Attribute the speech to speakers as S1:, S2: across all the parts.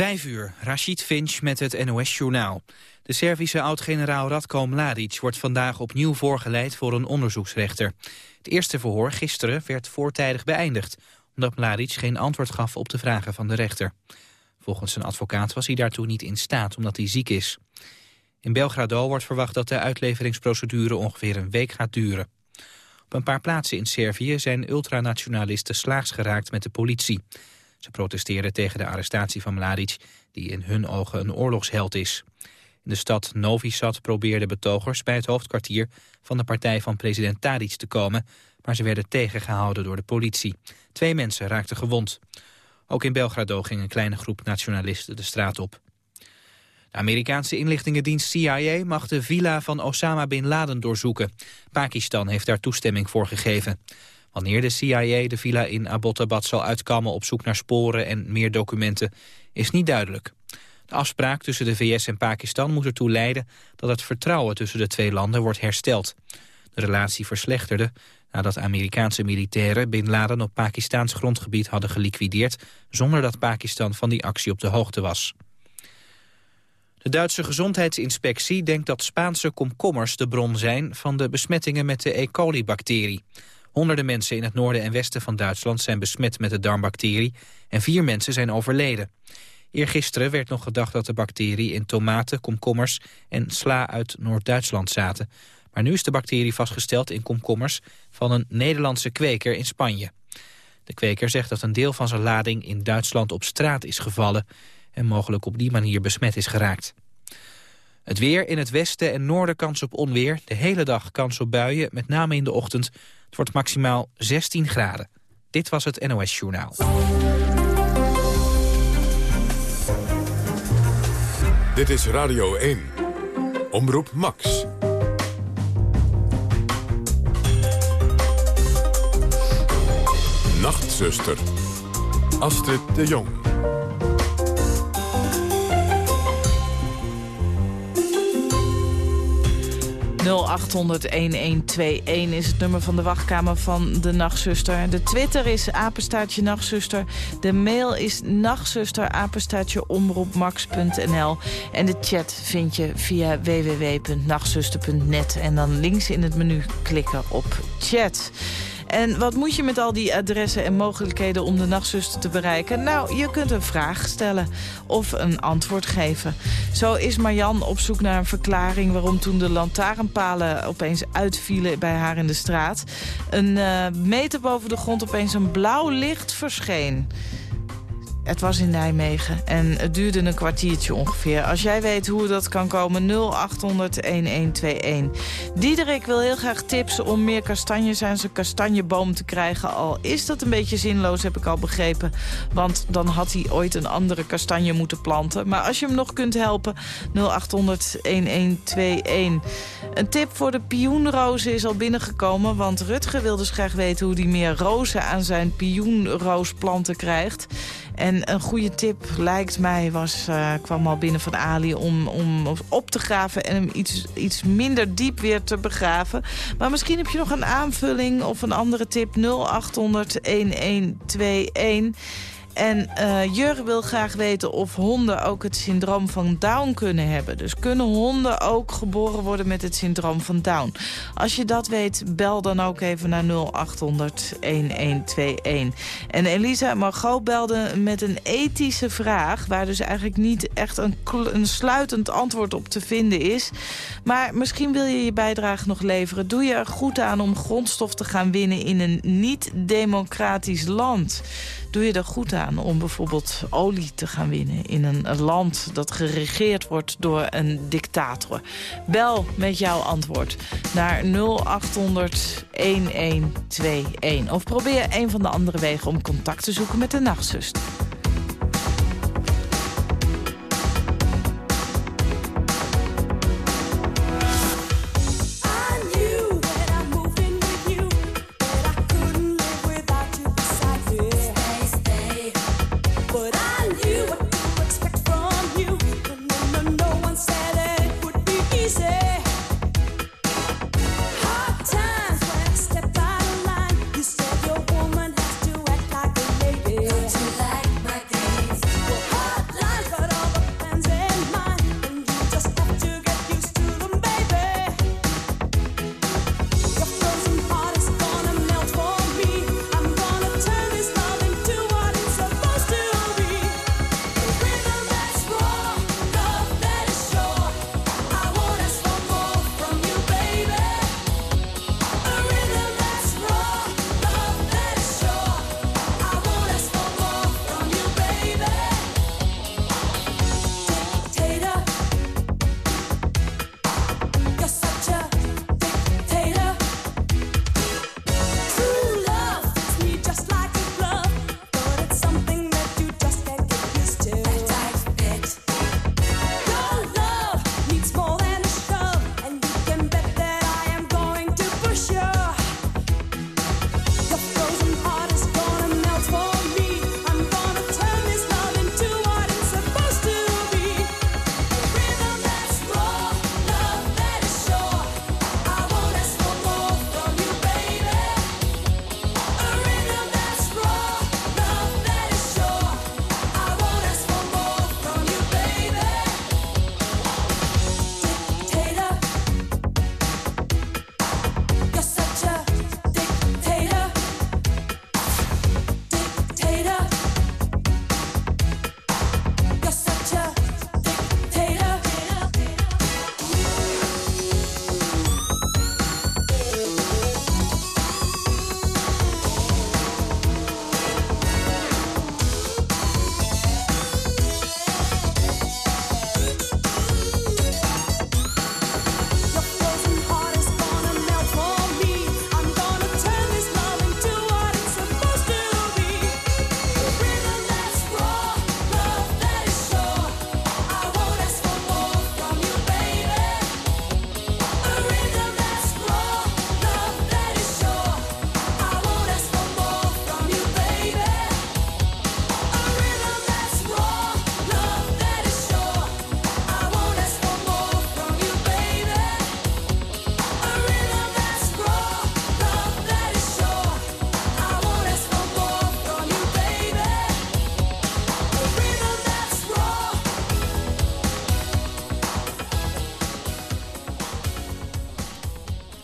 S1: Vijf uur, Rashid Finch met het NOS-journaal. De Servische oud-generaal Radko Mladic wordt vandaag opnieuw voorgeleid voor een onderzoeksrechter. Het eerste verhoor gisteren werd voortijdig beëindigd... omdat Mladic geen antwoord gaf op de vragen van de rechter. Volgens zijn advocaat was hij daartoe niet in staat omdat hij ziek is. In Belgrado wordt verwacht dat de uitleveringsprocedure ongeveer een week gaat duren. Op een paar plaatsen in Servië zijn ultranationalisten slaags geraakt met de politie. Ze protesteerden tegen de arrestatie van Mladic, die in hun ogen een oorlogsheld is. In de stad Novi Sad probeerden betogers bij het hoofdkwartier van de partij van president Tadic te komen, maar ze werden tegengehouden door de politie. Twee mensen raakten gewond. Ook in Belgrado ging een kleine groep nationalisten de straat op. De Amerikaanse inlichtingendienst CIA mag de villa van Osama Bin Laden doorzoeken. Pakistan heeft daar toestemming voor gegeven. Wanneer de CIA de villa in Abbottabad zal uitkammen op zoek naar sporen en meer documenten is niet duidelijk. De afspraak tussen de VS en Pakistan moet ertoe leiden dat het vertrouwen tussen de twee landen wordt hersteld. De relatie verslechterde nadat Amerikaanse militairen Bin Laden op Pakistaans grondgebied hadden geliquideerd zonder dat Pakistan van die actie op de hoogte was. De Duitse gezondheidsinspectie denkt dat Spaanse komkommers de bron zijn van de besmettingen met de E. coli-bacterie. Honderden mensen in het noorden en westen van Duitsland zijn besmet met de darmbacterie en vier mensen zijn overleden. Eergisteren werd nog gedacht dat de bacterie in tomaten, komkommers en sla uit Noord-Duitsland zaten. Maar nu is de bacterie vastgesteld in komkommers van een Nederlandse kweker in Spanje. De kweker zegt dat een deel van zijn lading in Duitsland op straat is gevallen en mogelijk op die manier besmet is geraakt. Het weer in het westen en noorden kans op onweer. De hele dag kans op buien, met name in de ochtend. Het wordt maximaal 16 graden. Dit was het NOS Journaal.
S2: Dit is Radio 1. Omroep Max. Nachtzuster. Astrid de Jong.
S3: 0800-1121 is het nummer van de wachtkamer van de Nachtzuster. De Twitter is apenstaartje Nachtzuster. De mail is nachtzuster. En de chat vind je via www.nachtzuster.net. En dan links in het menu klikken op chat. En wat moet je met al die adressen en mogelijkheden om de nachtzuster te bereiken? Nou, je kunt een vraag stellen of een antwoord geven. Zo is Marjan op zoek naar een verklaring waarom toen de lantaarnpalen opeens uitvielen bij haar in de straat. Een uh, meter boven de grond opeens een blauw licht verscheen. Het was in Nijmegen en het duurde een kwartiertje ongeveer. Als jij weet hoe dat kan komen, 0800-1121. Diederik wil heel graag tips om meer kastanjes aan zijn kastanjeboom te krijgen. Al is dat een beetje zinloos, heb ik al begrepen. Want dan had hij ooit een andere kastanje moeten planten. Maar als je hem nog kunt helpen, 0800-1121. Een tip voor de pioenrozen is al binnengekomen. Want Rutger wil dus graag weten hoe hij meer rozen aan zijn pioenroosplanten krijgt. En een goede tip, lijkt mij, was, uh, kwam al binnen van Ali... om, om op te graven en hem iets, iets minder diep weer te begraven. Maar misschien heb je nog een aanvulling of een andere tip. 0800 1121. En uh, Jur wil graag weten of honden ook het syndroom van Down kunnen hebben. Dus kunnen honden ook geboren worden met het syndroom van Down? Als je dat weet, bel dan ook even naar 0800 1121. En Elisa Margot belde met een ethische vraag... waar dus eigenlijk niet echt een, een sluitend antwoord op te vinden is. Maar misschien wil je je bijdrage nog leveren. Doe je er goed aan om grondstof te gaan winnen in een niet-democratisch land doe je er goed aan om bijvoorbeeld olie te gaan winnen... in een land dat geregeerd wordt door een dictator? Bel met jouw antwoord naar 0800 1121. Of probeer een van de andere wegen om contact te zoeken met de nachtzuster.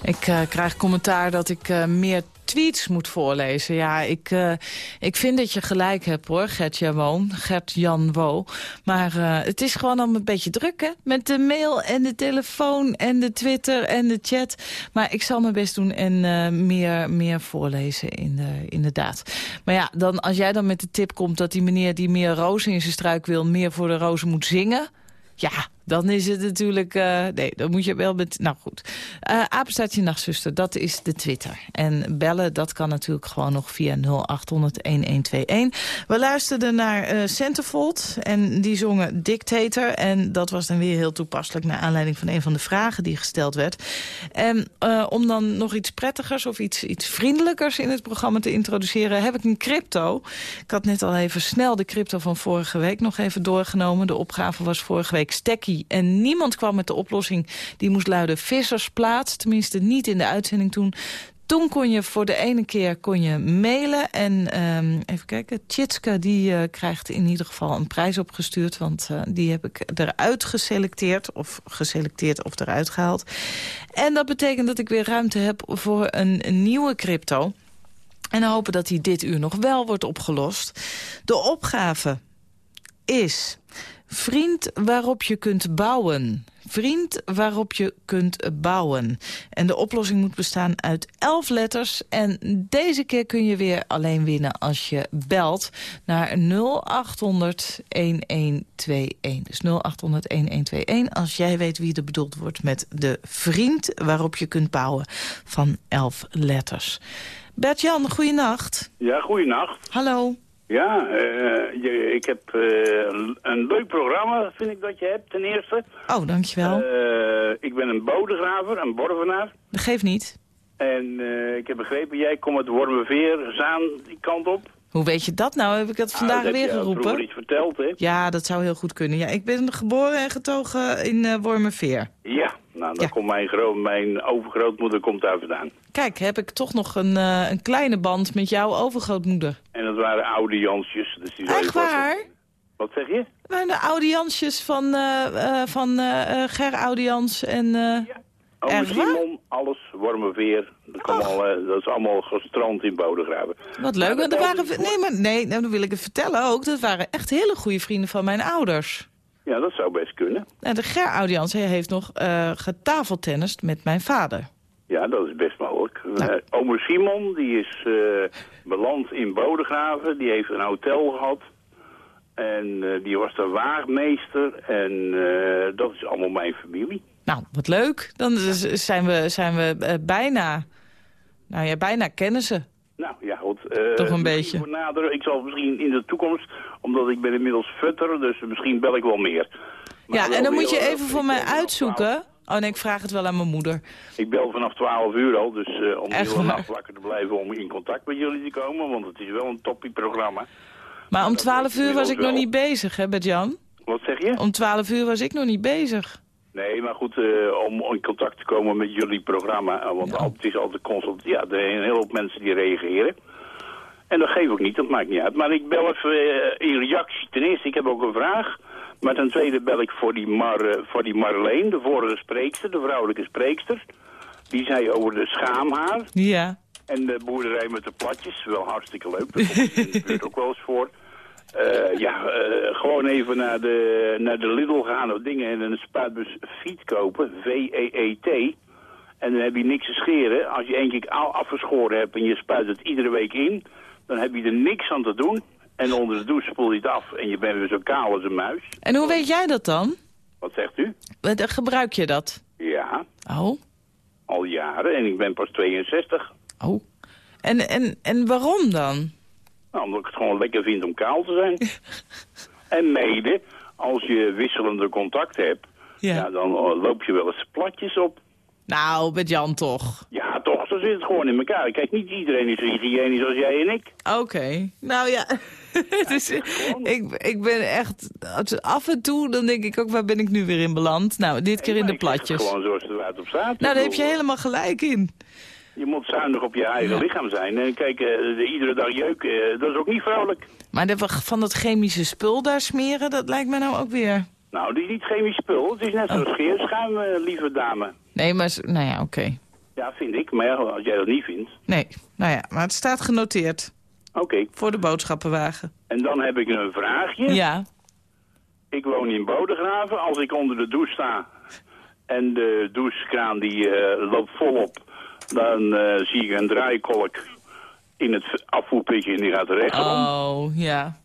S3: Ik uh, krijg commentaar dat ik uh, meer tweets moet voorlezen. Ja, ik, uh, ik vind dat je gelijk hebt hoor, Gert-Jan Woon. Gert-Jan Wo. Maar het is gewoon allemaal een beetje druk hè. Met de mail en de telefoon en de Twitter en de chat. Maar ik zal mijn best doen en meer, meer voorlezen in de, inderdaad. Maar ja, dan, als jij dan met de tip komt dat die meneer die meer rozen in zijn struik wil... meer voor de rozen moet zingen... Ja, dan is het natuurlijk... Uh, nee, dan moet je wel met... Nou goed. Uh, Apenstaartje Nachtzuster, dat is de Twitter. En bellen, dat kan natuurlijk gewoon nog via 0800-1121. We luisterden naar uh, Centerfold en die zongen Dictator. En dat was dan weer heel toepasselijk... naar aanleiding van een van de vragen die gesteld werd. En om dan nog iets prettigers of iets, iets vriendelijkers in het programma te introduceren... heb ik een crypto. Ik had net al even snel de crypto van vorige week nog even doorgenomen. De opgave was vorige week Stekkie en niemand kwam met de oplossing die moest luiden vissersplaats. Tenminste niet in de uitzending toen. Toen kon je voor de ene keer kon je mailen. En um, even kijken, Tjitska die uh, krijgt in ieder geval een prijs opgestuurd. Want uh, die heb ik eruit geselecteerd. Of geselecteerd of eruit gehaald. En dat betekent dat ik weer ruimte heb voor een, nieuwe crypto. En hopen dat die dit uur nog wel wordt opgelost. De opgave is Vriend waarop je kunt bouwen. Vriend waarop je kunt bouwen. En de oplossing moet bestaan uit elf letters. En deze keer kun je weer alleen winnen als je belt naar 0800 1121. Dus 0800 1121 als jij weet wie er bedoeld wordt met de vriend waarop je kunt bouwen van elf letters. Bert-Jan, goeienacht.
S4: Ja, goeienacht.
S3: Hallo.
S4: Ja, uh, je, ik heb uh, een leuk programma, vind ik dat je hebt, ten eerste.
S3: Oh, dankjewel.
S4: Uh, ik ben een bodegraver, een borvenaar.
S3: Dat geeft niet.
S4: En ik heb begrepen, jij komt uit Wormerveer, Zaan, die kant op.
S3: Hoe weet je dat nou? Heb ik dat vandaag
S4: ah,
S3: weer geroepen?
S4: Dat iets verteld, hè?
S3: Ja, dat zou heel goed kunnen. Ja, ik ben geboren en getogen in uh, Wormerveer.
S4: Ja, nou, dan komt mijn, mijn overgrootmoeder komt daar vandaan.
S3: Kijk, heb ik toch nog een, uh, een kleine band met jouw overgrootmoeder.
S4: En dat waren oude Jansjes. Dus die
S3: Echt waar?
S4: Wat zeg je?
S3: Dat waren de oude Jansjes van, uh, van Ger Oude Jans en...
S4: Ja. Ome Simon, alles, Wormerveer. Dat, al, dat is allemaal gestrand in Bodegraven.
S3: Wat leuk. Maar dat waren, nee, maar nee, nou, dan wil ik het vertellen ook. Dat waren echt hele goede vrienden van mijn ouders.
S4: Ja, dat zou best kunnen.
S3: En de Ger Audians heeft nog uh, getafeltennist met mijn vader.
S4: Ja, dat is best mogelijk. Nou. Uh, Ome Simon, die is uh, beland in Bodegraven. Die heeft een hotel gehad. En die was daar waagmeester. En dat is allemaal mijn familie.
S3: Nou, wat leuk. Dan zijn we, zijn we bijna... Nou ja, bijna kennen ze.
S4: Nou ja, goed.
S3: Toch een beetje.
S4: Naderen. Ik zal misschien in de toekomst, omdat ik ben inmiddels futter, dus misschien bel ik wel meer.
S3: Maar ja, en dan moet je even voor mij uitzoeken. Oh nee, ik vraag het wel aan mijn moeder.
S4: Ik bel vanaf 12 uur al, dus uh, om heel nacht wakker te blijven om in contact met jullie te komen, want het is wel een toppie programma.
S3: Maar om 12 uur was ik nog niet bezig, hè, Bert-Jan?
S4: Wat zeg je?
S3: Om 12 uur was ik nog niet bezig.
S4: Nee, maar goed, uh, om in contact te komen met jullie programma, uh, want ja. het is altijd constant, ja, er zijn een hele hoop mensen die reageren. En dat geef ik niet, dat maakt niet uit. Maar ik bel even uh, in reactie. Ten eerste, ik heb ook een vraag. Maar ten tweede bel ik voor die, Mar, voor die Marleen, de vorige spreekster, de vrouwelijke spreekster. Die zei over de schaamhaar.
S3: Ja.
S4: En de boerderij met de platjes, wel hartstikke leuk. Dat komt ook wel eens voor. Uh, ja, uh, gewoon even naar de, naar de Lidl gaan of dingen en een spuitbus fiets kopen, V-E-E-T. En dan heb je niks te scheren. Als je één keer afgeschoren hebt en je spuit het iedere week in, dan heb je er niks aan te doen. En onder de douche spoel je het af en je bent weer zo kaal als een muis.
S3: En hoe weet jij dat dan?
S4: Wat zegt u?
S3: Gebruik je dat?
S4: Ja.
S3: Oh.
S4: Al jaren en ik ben pas 62.
S3: Oh. En, en, en waarom dan?
S4: Nou, omdat ik het gewoon lekker vind om kaal te zijn. en mede, als je wisselende contact hebt, ja. ja dan loop je wel eens platjes op.
S3: Nou, met Jan toch?
S4: Ja, toch. Zo zit het gewoon in elkaar. Kijk, niet iedereen is hygiënisch als jij en ik.
S3: Oké. Nou ja, dus, ik, ik ben echt... Af en toe, dan denk ik ook, waar ben ik nu weer in beland? Nou, dit keer in de platjes.
S4: gewoon zoals het eruit op staat.
S3: Nou, daar heb je helemaal gelijk in.
S4: Je moet zuinig op je eigen ja. lichaam zijn. En kijk, uh, iedere dag jeuken, uh, dat is ook niet vrolijk.
S3: Maar de, van dat chemische spul daar smeren, dat lijkt me nou ook weer...
S4: Nou, die is niet chemisch spul. Het is net zoals oh. scheerschuim, uh, lieve dame.
S3: Nee, maar... Nou ja, oké. Okay.
S4: Ja, vind ik. Maar ja, als jij dat niet vindt.
S3: Nee, nou ja, maar het staat genoteerd.
S4: Oké.
S3: Voor de boodschappenwagen.
S4: En dan heb ik een vraagje.
S3: Ja.
S4: Ik woon in Bodegraven. Als ik onder de douche sta en de douchekraan die eh, loopt volop, dan eh, zie ik een draaikolk in het afvoerputje en die gaat rechtsom.
S3: Oh, ja.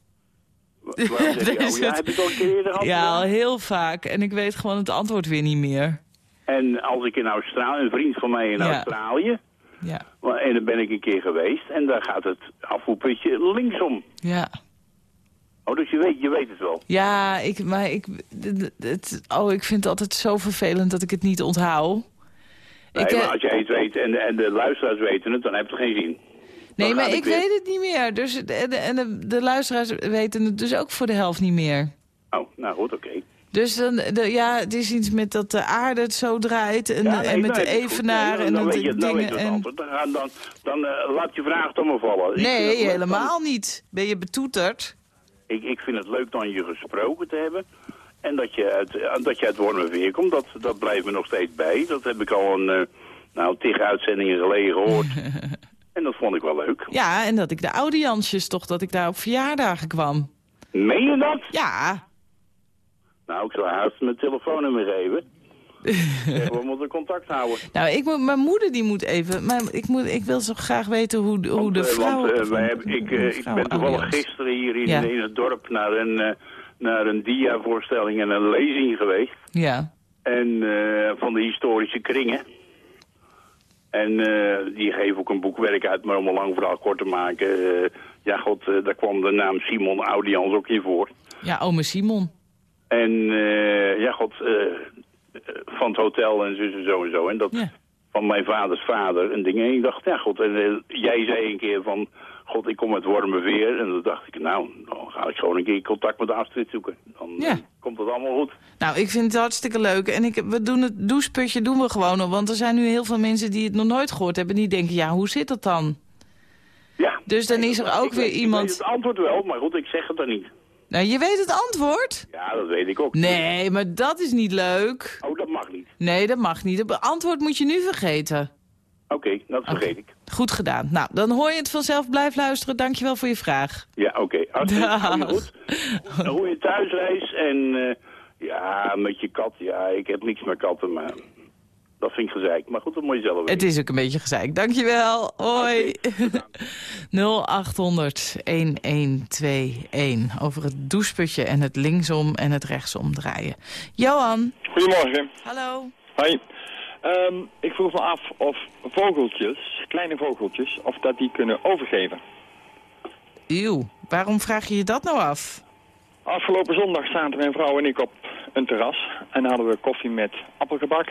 S4: Wa- waarom zeg je, oh, ja, heb ik al een keer eerder gehad?
S3: Ja, al heel vaak. En ik weet gewoon het antwoord weer niet meer.
S4: En als ik in Australië, een vriend van mij in
S3: Ja.
S4: Australië,
S3: Ja.
S4: en daar ben ik een keer geweest, en daar gaat het afvoerputje linksom.
S3: Ja.
S4: Oh, dus je weet, je weet het wel.
S3: Ja, ik, maar ik, het, oh, ik vind het altijd zo vervelend dat ik het niet onthoud.
S4: Nee,
S3: ik, eh,
S4: maar als jij het weet en de, en de luisteraars weten het, dan heeft het geen zin.
S3: nee,
S4: dan
S3: maar ik
S4: weer-
S3: weet het niet meer. Dus, de- en de, en de, de luisteraars weten het dus ook voor de helft niet meer.
S4: Oh, nou goed, oké.
S3: Dus dan, de, ja, het is iets met dat de aarde het zo draait en,
S4: Ja, nee,
S3: en met
S4: dan
S3: de
S4: heb je
S3: evenaar
S4: Nee,
S3: en
S4: dan
S3: dat
S4: je, dan
S3: dingen.
S4: je het
S3: En...
S4: Dan, dan, dan eh, laat je vraag toch maar vallen.
S3: Nee, helemaal niet. Ben je betoeterd?
S4: Dan, ik, ik vind het leuk dan je gesproken te hebben. En dat je uit, eh, dat je uit Wormerveer komt, dat, dat blijft me nog steeds bij. Dat heb ik al een, eh, nou, tig uitzendingen geleden gehoord. en dat vond ik wel leuk.
S3: Ja, en dat ik de audiansjes toch, dat ik daar op verjaardagen kwam.
S4: Meen je dat?
S3: Ja,
S4: Nou, ik zou haast mijn telefoonnummer geven. We moeten contact houden.
S3: nou, ik moet, mijn moeder die moet even... Maar ik, moet, ik wil zo graag weten hoe, hoe
S4: Want,
S3: de
S4: eh,
S3: vrouw...
S4: Want, wij hebben, ik, ik ben toevallig gisteren hier in,
S3: Ja.
S4: in het dorp naar een, naar een dia-voorstelling en een lezing geweest.
S3: Ja,
S4: En eh, van de historische kringen. En eh, die geven ook een boekwerk uit, maar om een lang verhaal kort te maken. eh, ja, god, daar kwam de naam Simon Audians ook in voor.
S3: ja, ome Simon.
S4: En ja, god, van het hotel en zo en zo en zo. En dat
S3: Ja.
S4: van mijn vaders vader en dingen. En ik dacht, ja, god, en jij zei een keer van, god, ik kom uit Wormerveer. En dan dacht ik, nou, dan ga ik gewoon een keer contact met Astrid zoeken. Dan
S3: Ja.
S4: eh, komt het allemaal goed.
S3: Nou, ik vind het hartstikke leuk. En ik, we doen het doucheputje doen we gewoon nog. Want er zijn nu heel veel mensen die het nog nooit gehoord hebben. Die denken, ja, hoe zit dat dan?
S4: Ja.
S3: Dus dan is er ook
S4: ik
S3: weer
S4: Ik
S3: iemand-
S4: weet het antwoord wel, maar goed, ik zeg het dan niet.
S3: Nou, je weet het antwoord?
S4: Ja, dat weet ik ook.
S3: Nee, maar dat is niet leuk.
S4: Oh, dat mag niet.
S3: Nee, dat mag niet. Het antwoord moet je nu vergeten.
S4: Oké, dat vergeet ik.
S3: Goed gedaan. Nou, dan hoor je het vanzelf. Blijf luisteren. Dankjewel voor je vraag.
S4: Ja, oké. Je goed. Een goede thuisreis en eh, ja, met je kat. Ja, ik heb niks met katten, maar dat vind ik gezeik. Maar goed, dat moet je zelf weten.
S3: Het is ook een beetje gezeik. Dankjewel. Hoi. 0800 1121 over het doucheputje en het linksom en het rechtsom draaien. Johan.
S5: Goedemorgen.
S3: Hallo.
S5: Hoi. Ehm, ik vroeg me af of vogeltjes, kleine vogeltjes, of dat die kunnen overgeven.
S3: Eeuw, waarom vraag je je dat nou af?
S5: Afgelopen zondag zaten mijn vrouw en ik op een terras en hadden we koffie met appelgebak.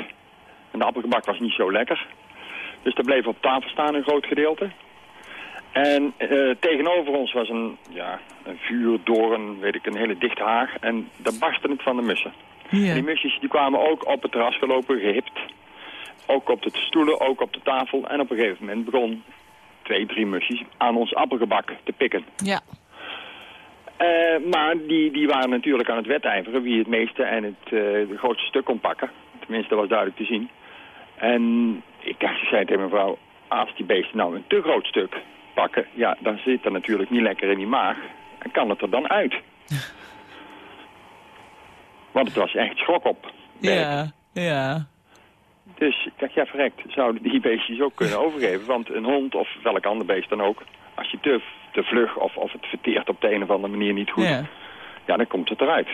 S5: En de appelgebak was niet zo lekker. Dus dat bleef op tafel staan een groot gedeelte. En eh, tegenover ons was een, ja, een vuurdoorn, weet ik, een hele dichte haag. En daar barstte het van de mussen. En die
S3: Ja.
S5: musjes die kwamen ook op het terras gelopen, gehipt. Ook op de stoelen, ook op de tafel. En op een gegeven moment begon twee, drie musjes aan ons appelgebak te pikken.
S3: Ja.
S5: Eh, maar die, die waren natuurlijk aan het wedijveren wie het meeste en het, eh, grootste stuk kon pakken. Tenminste, dat was duidelijk te zien. En ik zei tegen mijn vrouw, als die beesten nou een te groot stuk pakken, ja, dan zit er natuurlijk niet lekker in die maag. En kan het er dan uit? Want het was echt schok op.
S3: Ja. Ja.
S5: Dus ik dacht, ja verrekt, zouden die beestjes ook kunnen overgeven. Want een hond of welk ander beest dan ook, als je te, te vlug of, of het verteert op de een of andere manier niet goed,
S3: Ja.
S5: ja, dan komt het eruit.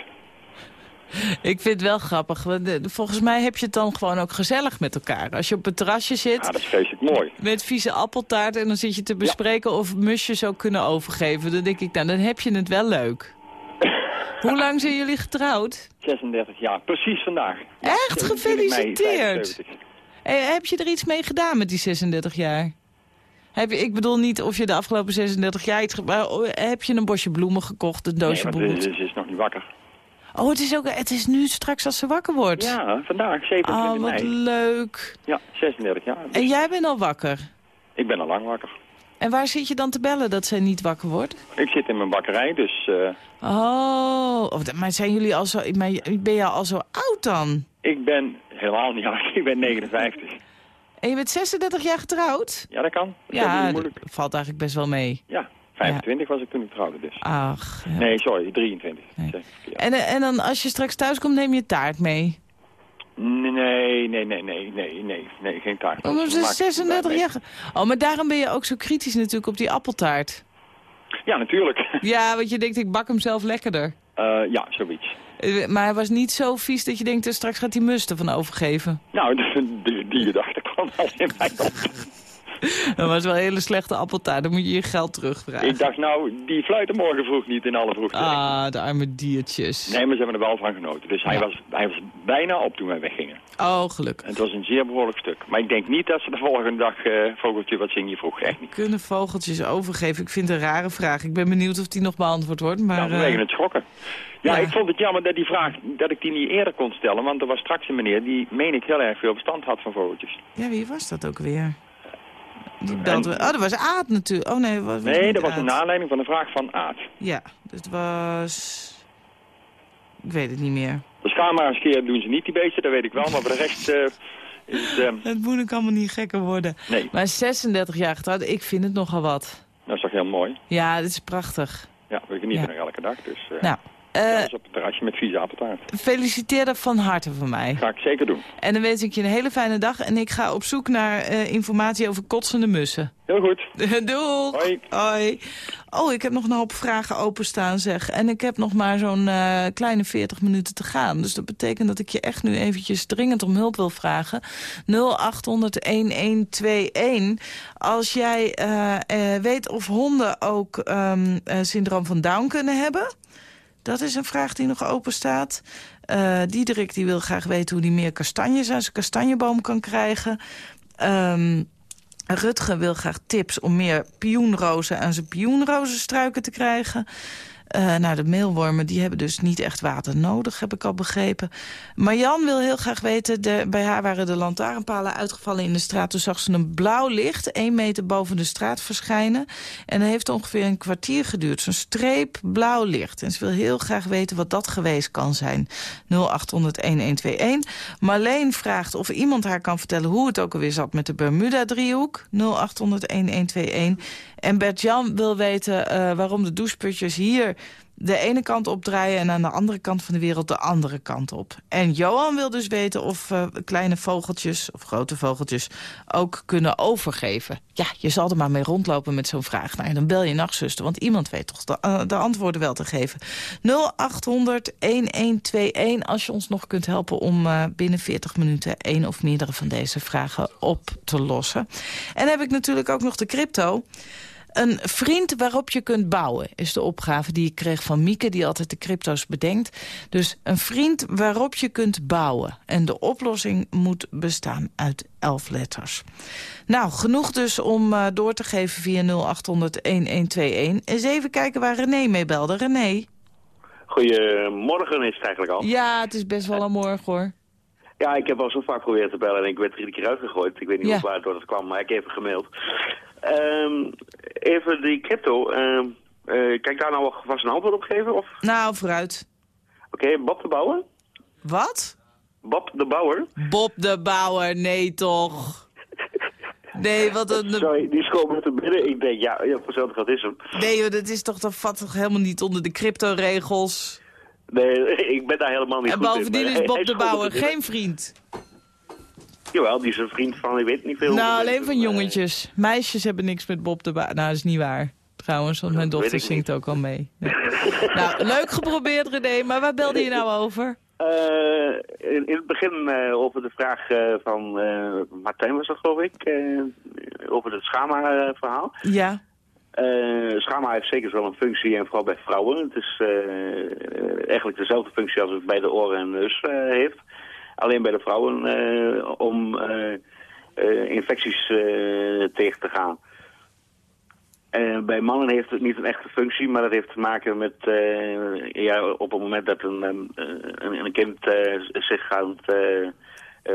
S3: Ik vind het wel grappig. want de- Volgens mij heb je het dan gewoon ook gezellig met elkaar. Als je op het terrasje zit
S5: Ja, dat is vreselijk mooi.
S3: met vieze appeltaart... en dan zit je te bespreken of musjes ook kunnen overgeven. Dan denk ik, nou, dan heb je het wel leuk. Hoe lang zijn jullie getrouwd?
S5: 36 jaar, precies vandaag.
S3: Echt?
S5: 27 mei,
S3: Gefeliciteerd.
S5: 75.
S3: Hey, heb je er iets mee gedaan met die 36 jaar? Heb je, ik bedoel niet of je de afgelopen 36 jaar iets... Maar oh, heb je een bosje bloemen gekocht, een
S5: Nee,
S3: doosje bloemen?
S5: ze, ze is nog niet wakker.
S3: Oh, het is, ook, het is nu straks als ze wakker wordt.
S5: Ja, vandaag, 27
S3: Oh, wat
S5: mei.
S3: leuk.
S5: Ja, 36 jaar. Dus
S3: En jij bent al wakker.
S5: Ik ben al lang wakker.
S3: En waar zit je dan te bellen dat zij niet wakker wordt?
S5: Ik zit in mijn bakkerij, dus eh,
S3: Oh, maar zijn jullie al zo... Maar ben je al zo oud dan?
S5: ik ben helemaal niet oud. Ik ben 59.
S3: En je bent 36 jaar getrouwd?
S5: Ja, dat kan. Dat
S3: Ja, dat valt eigenlijk best wel mee.
S5: Ja, 25 was ik toen ik trouwde dus.
S3: Ach. ja.
S5: Nee, sorry, 23.
S3: Nee.
S5: Zeg, ja.
S3: En, eh, en dan als je straks thuis komt, neem je taart mee.
S5: Nee, nee, nee, nee, nee, nee, nee, geen taart.
S3: Oh, maar
S5: Dat
S3: ze
S5: maakt
S3: is
S5: het
S3: 36
S5: mee.
S3: jaar. Oh, maar daarom ben je ook zo kritisch natuurlijk op die appeltaart.
S5: Ja, natuurlijk.
S3: Ja, want je denkt, ik bak hem zelf lekkerder.
S5: Eh, ja, zoiets.
S3: Eh, Maar hij was niet zo vies dat je denkt, eh, straks gaat die mus ervan overgeven.
S5: Nou, die, die, die gedachte kwam al in mij op.
S3: Dat was wel een hele slechte appeltaart. Dan moet je je geld terugvragen.
S5: Ik dacht, nou, die fluiten morgen vroeg niet in alle vroegte.
S3: Ah, de arme diertjes.
S5: Nee, maar ze hebben er wel van genoten. Dus hij,
S3: Ja.
S5: was, hij was bijna op toen wij weggingen.
S3: Oh, gelukkig.
S5: En het was een zeer behoorlijk stuk. Maar ik denk niet dat ze de volgende dag eh, vogeltje wat zing je vroeg. Echt niet.
S3: Kunnen vogeltjes overgeven? Ik vind het een rare vraag. Ik ben benieuwd of die nog beantwoord wordt. Maar,
S5: nou, vanwege
S3: eh,
S5: het schokken. Ja,
S3: ja.
S5: ik vond het jammer dat die vraag, dat ik die niet eerder kon stellen. Want er was straks een meneer die, meen ik, heel erg veel verstand had van vogeltjes.
S3: ja, wie was dat ook weer? Oh, dat was Aad natuurlijk. Oh nee, was, was
S5: Nee,
S3: niet
S5: dat was een aanleiding van de vraag van Aad.
S3: Ja, het was... Ik weet het niet meer.
S5: De schaamhaarenskeer doen ze niet, die beesten, dat weet ik wel. Maar voor de rest eh, is het... eh,
S3: Het moet ook allemaal niet gekker worden.
S5: nee,
S3: Maar 36 jaar getrouwd, ik vind het nogal wat.
S5: dat is toch heel mooi.
S3: Ja, dit is prachtig.
S5: Ja, we genieten
S3: Ja.
S5: nog elke dag. Dus
S3: Nou,
S5: ja,
S3: eh,
S5: dus op het terrasje met vieze appeltaart.
S3: feliciteer er van harte van mij.
S5: Ga ik zeker doen.
S3: En dan wens ik je een hele fijne dag. En ik ga op zoek naar eh, informatie over kotsende mussen.
S5: Heel goed.
S3: Doeg!
S5: Hoi.
S3: Hoi. Oh, ik heb nog een hoop vragen openstaan, zeg. En ik heb nog maar zo'n eh, kleine 40 minuten te gaan. Dus dat betekent dat ik je echt nu eventjes dringend om hulp wil vragen. 0800-1121. Als jij weet of honden ook ehm, eh, syndroom van Down kunnen hebben... Dat is een vraag die nog open staat. Eh Diederik die wil graag weten hoe hij meer kastanjes aan zijn kastanjeboom kan krijgen. Ehm Rutger wil graag tips om meer pioenrozen aan zijn pioenrozenstruiken te krijgen. Eh, nou, de meelwormen die hebben dus niet echt water nodig, heb ik al begrepen. Marjan wil heel graag weten, de, bij haar waren de lantaarnpalen uitgevallen in de straat. Toen zag ze een blauw licht, één meter boven de straat verschijnen. En dat heeft ongeveer een kwartier geduurd. Zo'n streep blauw licht. En ze wil heel graag weten wat dat geweest kan zijn. 0800-1121. Marleen vraagt of iemand haar kan vertellen hoe het ook alweer zat met de Bermuda-driehoek. 0800-1121. En Bert-Jan wil weten eh, waarom de doucheputjes hier de ene kant opdraaien... en aan de andere kant van de wereld de andere kant op. En Johan wil dus weten of eh, kleine vogeltjes of grote vogeltjes ook kunnen overgeven. Ja, je zal er maar mee rondlopen met zo'n vraag. Nou, dan bel je nachtzuster, want iemand weet toch de, eh, de antwoorden wel te geven. 0800-1121 als je ons nog kunt helpen om binnen 40 minuten... één of meerdere van deze vragen op te lossen. En heb ik natuurlijk ook nog de crypto... Een vriend waarop je kunt bouwen is de opgave die ik kreeg van Mieke... die altijd de crypto's bedenkt. Dus een vriend waarop je kunt bouwen. En de oplossing moet bestaan uit elf letters. Nou, genoeg dus om uh, door te geven via 0800-1121. Eens even kijken waar René mee belde. René?
S6: Goedemorgen is het eigenlijk al.
S3: Ja, het is best wel een morgen hoor.
S6: Ja, ik heb al zo vaak geprobeerd te bellen en ik werd er iedere keer uitgegooid. Ik weet niet
S3: Ja.
S6: hoe waardoor dat kwam, maar ik heb even gemaild. Ehm, even die crypto. eh, kan ik daar nou wel vast een antwoord op geven? Of?
S3: Nou, vooruit.
S6: Oké, Bob de Bouwer?
S3: Wat?
S6: Bob de Bouwer?
S3: Bob de Bouwer, nee toch? Nee, wat een...
S6: Sorry, die schoot me te binnen. Ik denk, ja, ja dat is hem.
S3: Nee, joh, dat is toch, dat vat toch helemaal niet onder de crypto-regels?
S6: Nee, ik ben daar helemaal niet
S3: En
S6: goed in,
S3: bovendien
S6: maar
S3: is Bob de Bouwer geen vriend.
S6: Jawel, die is een vriend van, ik weet niet veel.
S3: Nou, alleen van jongetjes. Meisjes hebben niks met Bob de. Nou, dat is niet waar. Trouwens, want mijn dochter zingt ook al mee. Nee. nou, leuk geprobeerd René, maar waar belde je nou over?
S6: Eh, in, in het begin eh, over de vraag eh, van Martijn was dat geloof ik, over het Schama-verhaal.
S3: Ja,
S6: Schama heeft zeker wel een functie en vooral bij vrouwen. Het is eigenlijk dezelfde functie als het bij de oren en neus heeft. Alleen bij de vrouwen eh, om eh, eh, infecties tegen te gaan. Bij mannen heeft het niet een echte functie, maar dat heeft te maken met ja, op het moment dat een, een, kind zich gaat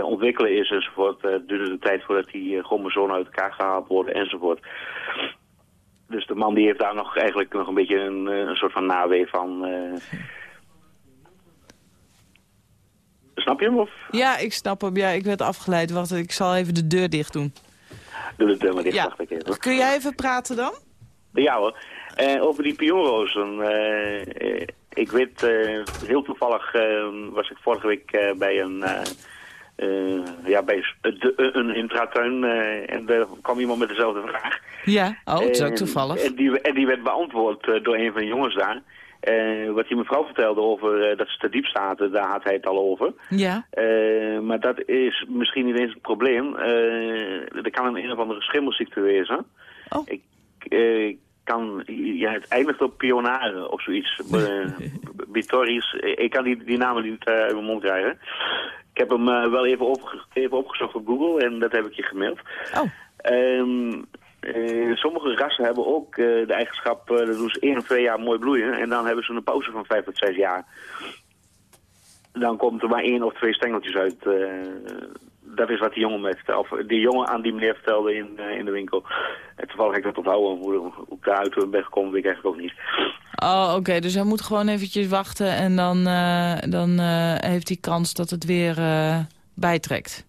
S6: ontwikkelen is enzovoort, duurt het een tijd voordat die chromosomen uit elkaar gehaald worden enzovoort. Dus de man die heeft daar nog eigenlijk nog een beetje een, een soort van nawee van. Snap je hem? Of?
S3: Ja, ik snap hem. Ja, ik werd afgeleid. Wacht, ik zal even de deur dicht doen.
S6: Doe de deur maar dicht,
S3: Ja.
S6: wacht ik even.
S3: Kun jij even praten dan?
S6: Ja hoor. Eh, over die pionrozen. eh, ik weet, eh, heel toevallig was ik vorige week bij een... ja, bij de, een intratuin en er kwam iemand met dezelfde vraag.
S3: Ja. Oh, het is ook toevallig.
S6: En die, en die werd beantwoord door een van de jongens daar. Eh, wat die mevrouw vertelde over eh, dat ze te diep zaten, daar had hij het al over.
S3: Ja.
S6: Eh, maar dat is misschien niet eens het probleem. Er kan een een of andere schimmelziekte wezen.
S3: Oh.
S6: Ik kan, ja, het eindigt op pionaren of zoiets. Bitoris, eh, ik kan die, die namen niet uit mijn mond krijgen. Ik heb hem wel even, opge- even opgezocht op Google en dat heb ik je gemaild.
S3: Oh.
S6: Ehm, eh, sommige rassen hebben ook eh, de eigenschap, eh dat doen ze één of twee jaar mooi bloeien. En dan hebben ze een pauze van vijf tot zes jaar. Dan komt er maar één of twee stengeltjes uit. dat is wat die jongen vertelde. Of die jongen aan die meneer vertelde in, in de winkel. En toevallig heb ik dat onthouden. Hoe, hoe ik daaruit ben gekomen, weet ik eigenlijk ook niet.
S3: Oh, oké. Dus hij moet gewoon eventjes wachten en dan, dan heeft hij kans dat het weer bijtrekt.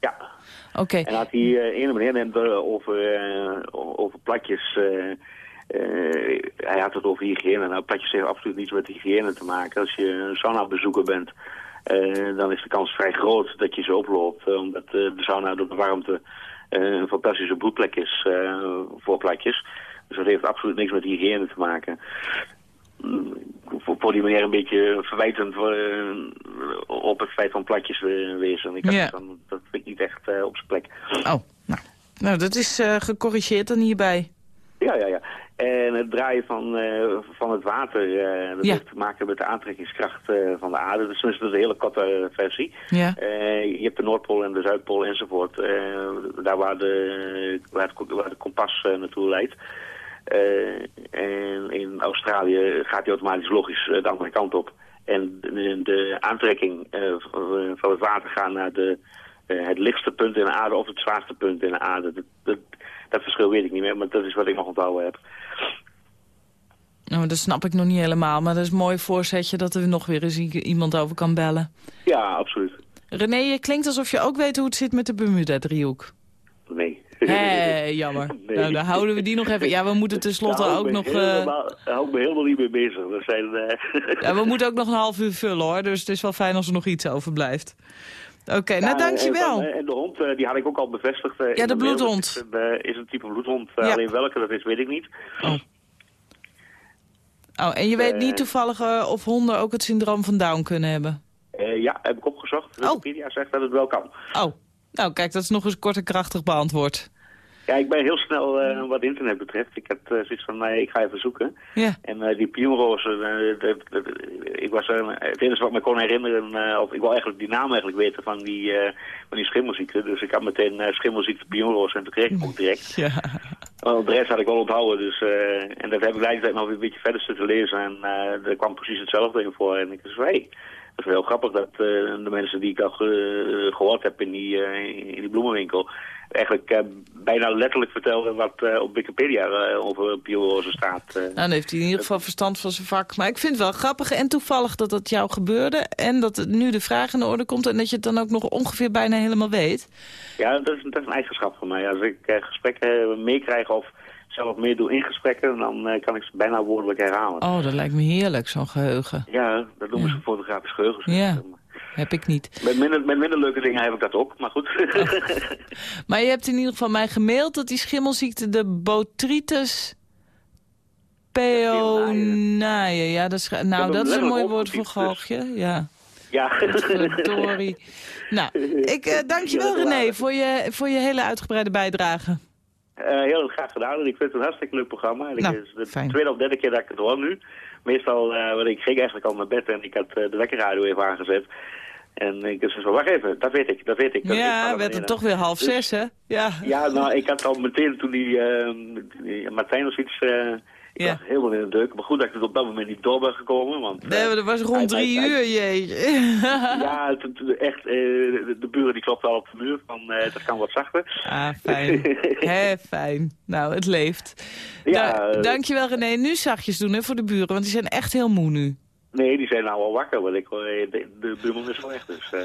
S6: Ja.
S3: Oké.
S6: En had die eh, ene meneer net eh, over, eh, over platjes. hij had het over hygiëne. Nou, platjes heeft absoluut niets met hygiëne te maken. Als je een sauna-bezoeker bent, dan is de kans vrij groot dat je ze oploopt. omdat de sauna door de warmte een fantastische broedplek is voor platjes. Dus dat heeft absoluut niks met hygiëne te maken. Mm, Voor, voor die meneer een beetje verwijtend eh, op het feit van platjes eh, wezen. Ik dan, dat vind ik niet echt eh, op zijn plek.
S3: Oh, nou. Nou, dat is eh, gecorrigeerd dan hierbij.
S6: Ja, ja, ja. En het draaien van, eh, van het water, eh, dat
S3: Ja.
S6: heeft te maken met de aantrekkingskracht eh, van de aarde. Dus dat is een hele korte versie.
S3: Ja.
S6: Eh, je hebt de Noordpool en de Zuidpool enzovoort. Eh, daar waar de, waar het, waar de kompas eh, naartoe leidt. Eh, en in Australië gaat die automatisch logisch eh, de andere kant op. En de, de aantrekking eh, van het water gaat naar de, het lichtste punt in de aarde of het zwaarste punt in de aarde. Dat, dat, dat verschil weet ik niet meer, maar dat is wat ik nog onthouden heb.
S3: Nou, dat snap ik nog niet helemaal. Maar dat is een mooi voorzetje dat er nog weer eens iemand over kan bellen.
S6: Ja, absoluut.
S3: René, je klinkt alsof je ook weet hoe het zit met de Bermuda-driehoek.
S6: Nee.
S3: Hé, jammer.
S6: Nee.
S3: Nou, dan houden we die nog even. Ja, we moeten tenslotte ook nog...
S6: Helemaal, daar hou ik me helemaal niet mee bezig. Dat zijn, eh,
S3: ja, we moeten ook nog een half uur vullen, hoor. Dus het is wel fijn als er nog iets overblijft. Oké, nou
S6: Ja,
S3: dankjewel.
S6: En, eh, en de hond, die had ik ook al bevestigd. in
S3: de bloedhond.
S6: Is een, is een type bloedhond.
S3: Ja.
S6: Alleen welke dat is, weet ik niet.
S3: Oh, en je weet niet toevallig of honden ook het syndroom van Down kunnen hebben?
S6: Ja, heb ik opgezocht. Wikipedia zegt dat het wel kan.
S3: Oh, nou kijk, dat is nog eens kort en krachtig beantwoord.
S6: Ja, ik ben heel snel eh, wat internet betreft. Ik had eh, zoiets van, nee, ik ga even zoeken.
S3: Ja.
S6: En eh, die pionrozen, ik was, het enige wat ik me kon herinneren, of ik wil eigenlijk die naam eigenlijk weten van die, van die schimmelziekte. Dus ik had meteen schimmelziekte pionrozen en toen kreeg ik ook direct.
S3: Ja.
S6: Want de rest had ik wel onthouden. Dus, en dat heb ik tijd nog een beetje verder zitten lezen. En er kwam precies hetzelfde in voor. En ik zei, hey, dat is wel grappig dat eh, de mensen die ik al ge- gehoord heb in die, eh, in die bloemenwinkel... eigenlijk eh, bijna letterlijk vertelden wat eh, op Wikipedia eh, over pionrozen staat. eh.
S3: Nou, dan heeft hij in ieder geval verstand van zijn vak. Maar ik vind het wel grappig en toevallig dat dat jou gebeurde. En dat het nu de vraag in de orde komt. En dat je het dan ook nog ongeveer bijna helemaal weet.
S6: Ja, dat is, dat is een eigenschap van mij. Als ik eh, gesprekken eh, meekrijg of zelf meedoe in gesprekken... dan eh, kan ik ze bijna woordelijk herhalen.
S3: Oh, dat lijkt me heerlijk, zo'n geheugen.
S6: Ja, dat noemen ze fotografisch geheugen.
S3: Ja, heb ik niet.
S6: Met minder, met minder leuke dingen heb ik dat ook, maar goed.
S3: Maar je hebt in ieder geval mij gemaild dat die schimmelziekte de botritis peonae... Ja, dat is, nou, dat is een mooi woord voor
S6: dus.
S3: galgje. Ja,
S6: ja.
S3: verdorie. nou, ik uh, dank je wel René voor je, voor je hele uitgebreide bijdrage.
S6: Uh, heel graag gedaan. En ik vind het een hartstikke leuk programma. En
S3: Nou,
S6: het is de tweede of derde keer dat ik het hoor nu. Meestal, uh, want ik ging eigenlijk al naar bed en ik had uh, de wekkerradio even aangezet. En ik zei zo, wacht even, dat weet ik, dat weet ik. Dat
S3: ja, werd het toch weer half
S6: dus,
S3: zes, hè? Ja.
S6: ja, nou, ik had al meteen toen die, die Martijn of iets... Ik
S3: ja.
S6: was helemaal in de deuk. Maar goed dat ik het op dat moment niet door ben gekomen. Want,
S3: nee, dat was rond drie uur, jeetje.
S6: ja, echt, de, de buren die klopten al op de muur van dat kan wat zachter.
S3: Ah, fijn. Hé, fijn. Nou, het leeft.
S6: Ja,
S3: da dankjewel René. Nu zachtjes doen hè, voor de buren, want die zijn echt heel moe nu.
S6: Nee, die zijn nou al wakker, want ik, hoor, eh, de, de bummel is weg. Dus, eh,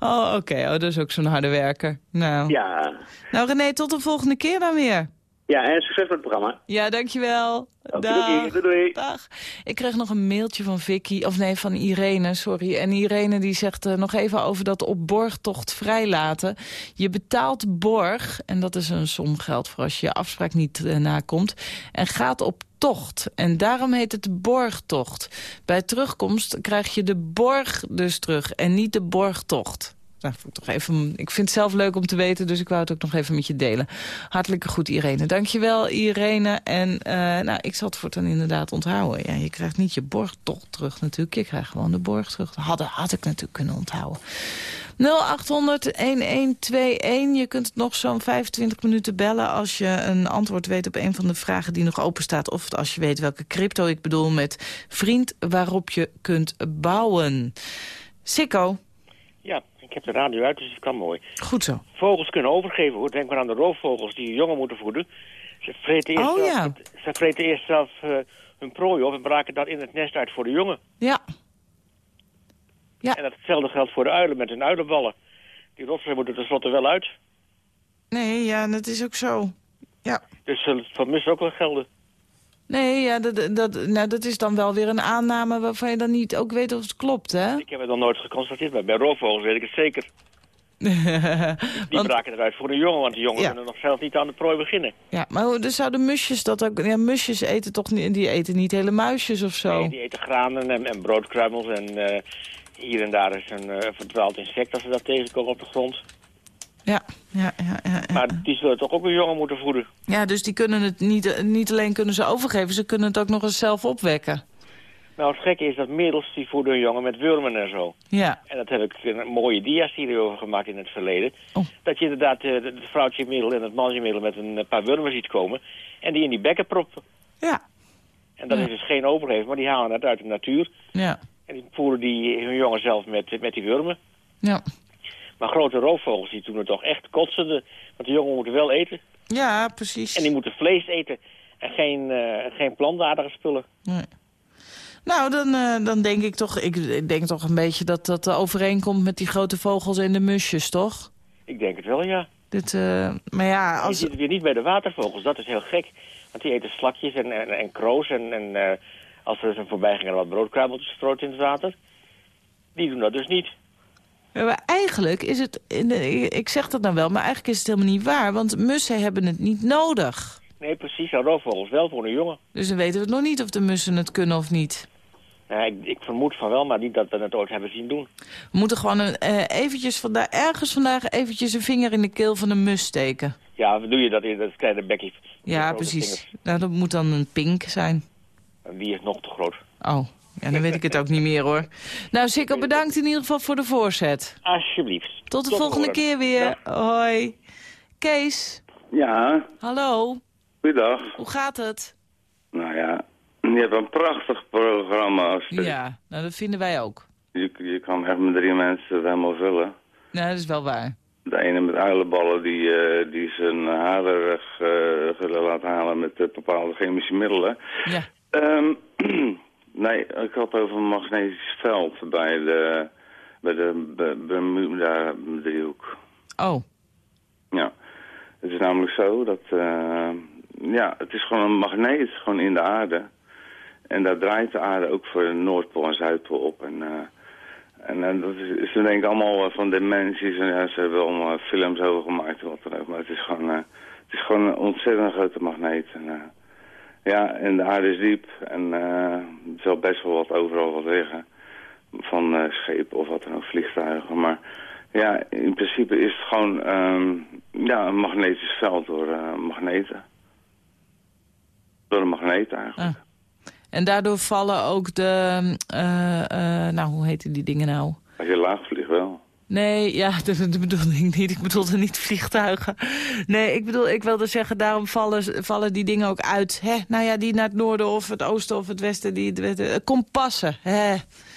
S3: Oh, oké. Oh, dat is ook zo'n harde werker. Nou.
S6: ja.
S3: nou, René, tot de volgende keer dan weer.
S6: Ja, en succes met het programma.
S3: Ja, dankjewel.
S6: Okidoki, doei, doei.
S3: Dag. Ik kreeg nog een mailtje van Vicky, of nee, van Irene, sorry. En Irene die zegt eh, nog even over dat op borgtocht vrijlaten. Je betaalt borg, en dat is een som geld voor als je je afspraak niet eh, nakomt. En gaat op tocht. En daarom heet het borgtocht. Bij terugkomst krijg je de borg dus terug en niet de borgtocht. Nou, toch even, ik vind het zelf leuk om te weten, dus ik wou het ook nog even met je delen. Hartelijk goed, Irene. Dankjewel, Irene. En eh, nou, ik zal het voortaan inderdaad onthouden. Ja, je krijgt niet je borgtocht terug natuurlijk. Je krijgt gewoon de borg terug. Had, had ik natuurlijk kunnen onthouden. 0800-1121. Je kunt nog zo'n 25 minuten bellen als je een antwoord weet op een van de vragen die nog open staat. Of als je weet welke crypto ik bedoel met vriend waarop je kunt bouwen. Sikko,
S7: ik heb de radio uit, dus het kan mooi.
S3: goed zo.
S7: Vogels kunnen overgeven, hoor. Denk maar aan de roofvogels die jongen moeten voeden. Ze vreten eerst,
S3: Oh,
S7: zelf,
S3: ja.
S7: ze vreten eerst zelf eh, hun prooi op en braken dat in het nest uit voor de jongen.
S3: Ja,
S7: En datzelfde geldt voor de uilen met hun uilenballen. Die rotsen moeten tenslotte wel uit.
S3: nee, ja, dat is ook zo. Ja.
S7: Dus het van mus ook wel gelden.
S3: Nee, ja, dat, dat, nou, dat is dan wel weer een aanname waarvan je dan niet ook weet of het klopt, hè?
S7: Ik heb het nog nooit geconstateerd, maar bij roofvogels weet ik het zeker. Die
S3: Want-
S7: braken eruit voor de jongen, want die jongen
S3: Ja.
S7: kunnen nog zelf niet aan de prooi beginnen.
S3: Ja, maar dus zouden musjes dat ook... Ja, musjes eten toch niet... Die eten niet hele muisjes of zo?
S7: Nee, die eten granen en, en broodkruimels en eh, hier en daar is een eh, verdwaald insect als ze dat tegenkomen op de grond.
S3: Ja, ja, ja, ja, ja.
S7: Maar die zullen toch ook een jongen moeten voeden.
S3: Ja, dus die kunnen het niet... Niet alleen kunnen ze overgeven, ze kunnen het ook nog eens zelf opwekken.
S7: Nou, het gekke is dat middels die voeden hun jongen met wurmen en zo.
S3: Ja,
S7: En dat heb ik een mooie dia's hierover gemaakt in het verleden.
S3: Oh.
S7: Dat je inderdaad eh, het vrouwtje middel en het mannetje middel met een eh, paar wurmen ziet komen. En die in die bekken proppen.
S3: ja,
S7: En dat
S3: Ja.
S7: is dus geen overgeven, maar die halen het uit de natuur.
S3: ja,
S7: En die voeren die, hun jongen zelf met, met die wurmen.
S3: ja.
S7: Maar grote roofvogels die doen het toch echt kotsende. Want de jongen moeten wel eten.
S3: Ja, precies.
S7: En die moeten vlees eten. En geen, eh, geen plantaardige spullen.
S3: Nee. Nou, dan, eh, dan denk ik toch... Ik, denk toch een beetje dat dat overeenkomt met die grote vogels en de musjes, toch?
S7: Ik denk het wel, ja.
S3: Dit, eh, maar ja,
S7: Je
S3: als...
S7: zit weer niet bij de watervogels. Dat is heel gek. Want die eten slakjes en, en, en kroos. En, en eh, als er eens een voorbijganger wat broodkruimeltjes strooit in het water. Die doen dat dus niet.
S3: Maar eigenlijk is het... Ik zeg dat nou wel, maar eigenlijk is het helemaal niet waar. Want mussen hebben het niet nodig.
S7: Nee, precies. Roofvogels wel voor een jongen.
S3: Dus dan weten we nog niet of de mussen het kunnen of niet.
S7: Nou, ik, ik vermoed van wel, maar niet dat we het ooit hebben zien doen.
S3: We moeten gewoon een, eh, eventjes vandaag, ergens vandaag eventjes een vinger in de keel van een mus steken.
S7: Ja, doe je dat in dat kleine bekje?
S3: Ja, precies.
S7: vingers.
S3: Nou, dat moet dan een pink zijn.
S7: En die is nog te groot.
S3: Oh, ja, dan weet ik het ook niet meer hoor. Nou, Sikko, bedankt in ieder geval voor de voorzet.
S7: Alsjeblieft.
S3: Tot de
S7: Tot
S3: volgende
S7: morgen.
S3: keer weer. Hoi. Kees,
S8: Ja,
S3: hallo.
S8: goeiedag.
S3: Hoe gaat het?
S8: Nou ja, je hebt een prachtig programma. Als
S3: Ja, nou dat vinden wij ook.
S8: je, je kan echt met drie mensen het helemaal vullen.
S3: Nou, dat is wel waar.
S8: De ene met uilenballen die, eh, die zijn haren weg eh, laat halen met eh, bepaalde chemische middelen.
S3: Ja.
S8: Ehm, nee, ik had over een magnetisch veld bij de, bij de Be- Bermuda-driehoek.
S3: Oh,
S8: Ja, het is namelijk zo dat, eh, ja, het is gewoon een magneet, gewoon in de aarde. En daar draait de aarde ook voor de Noordpool en Zuidpool op. En, eh, en eh, dat is, ze denken allemaal eh, van dimensies en ja, ze hebben allemaal films over gemaakt en wat dan ook. Maar het is gewoon, eh, het is gewoon een ontzettend grote magneet. En, eh, ja, en de aarde is diep en eh, er zal best wel wat overal wat liggen. Van eh, schepen of wat dan ook, vliegtuigen. Maar ja, in principe is het gewoon ehm, ja, een magnetisch veld door eh, magneten. Door een magneet eigenlijk.
S3: Ah. en daardoor vallen ook de... eh, eh, nou, hoe heten die dingen nou?
S8: Als je laag vliegt wel.
S3: Nee, ja, dat, bedoelde ik niet. Ik bedoelde niet vliegtuigen. Nee, ik bedoel, ik wilde zeggen, daarom vallen, vallen die dingen ook uit. Hè? Nou ja, die naar het noorden of het oosten of het westen, die, die- kompassen. Hè?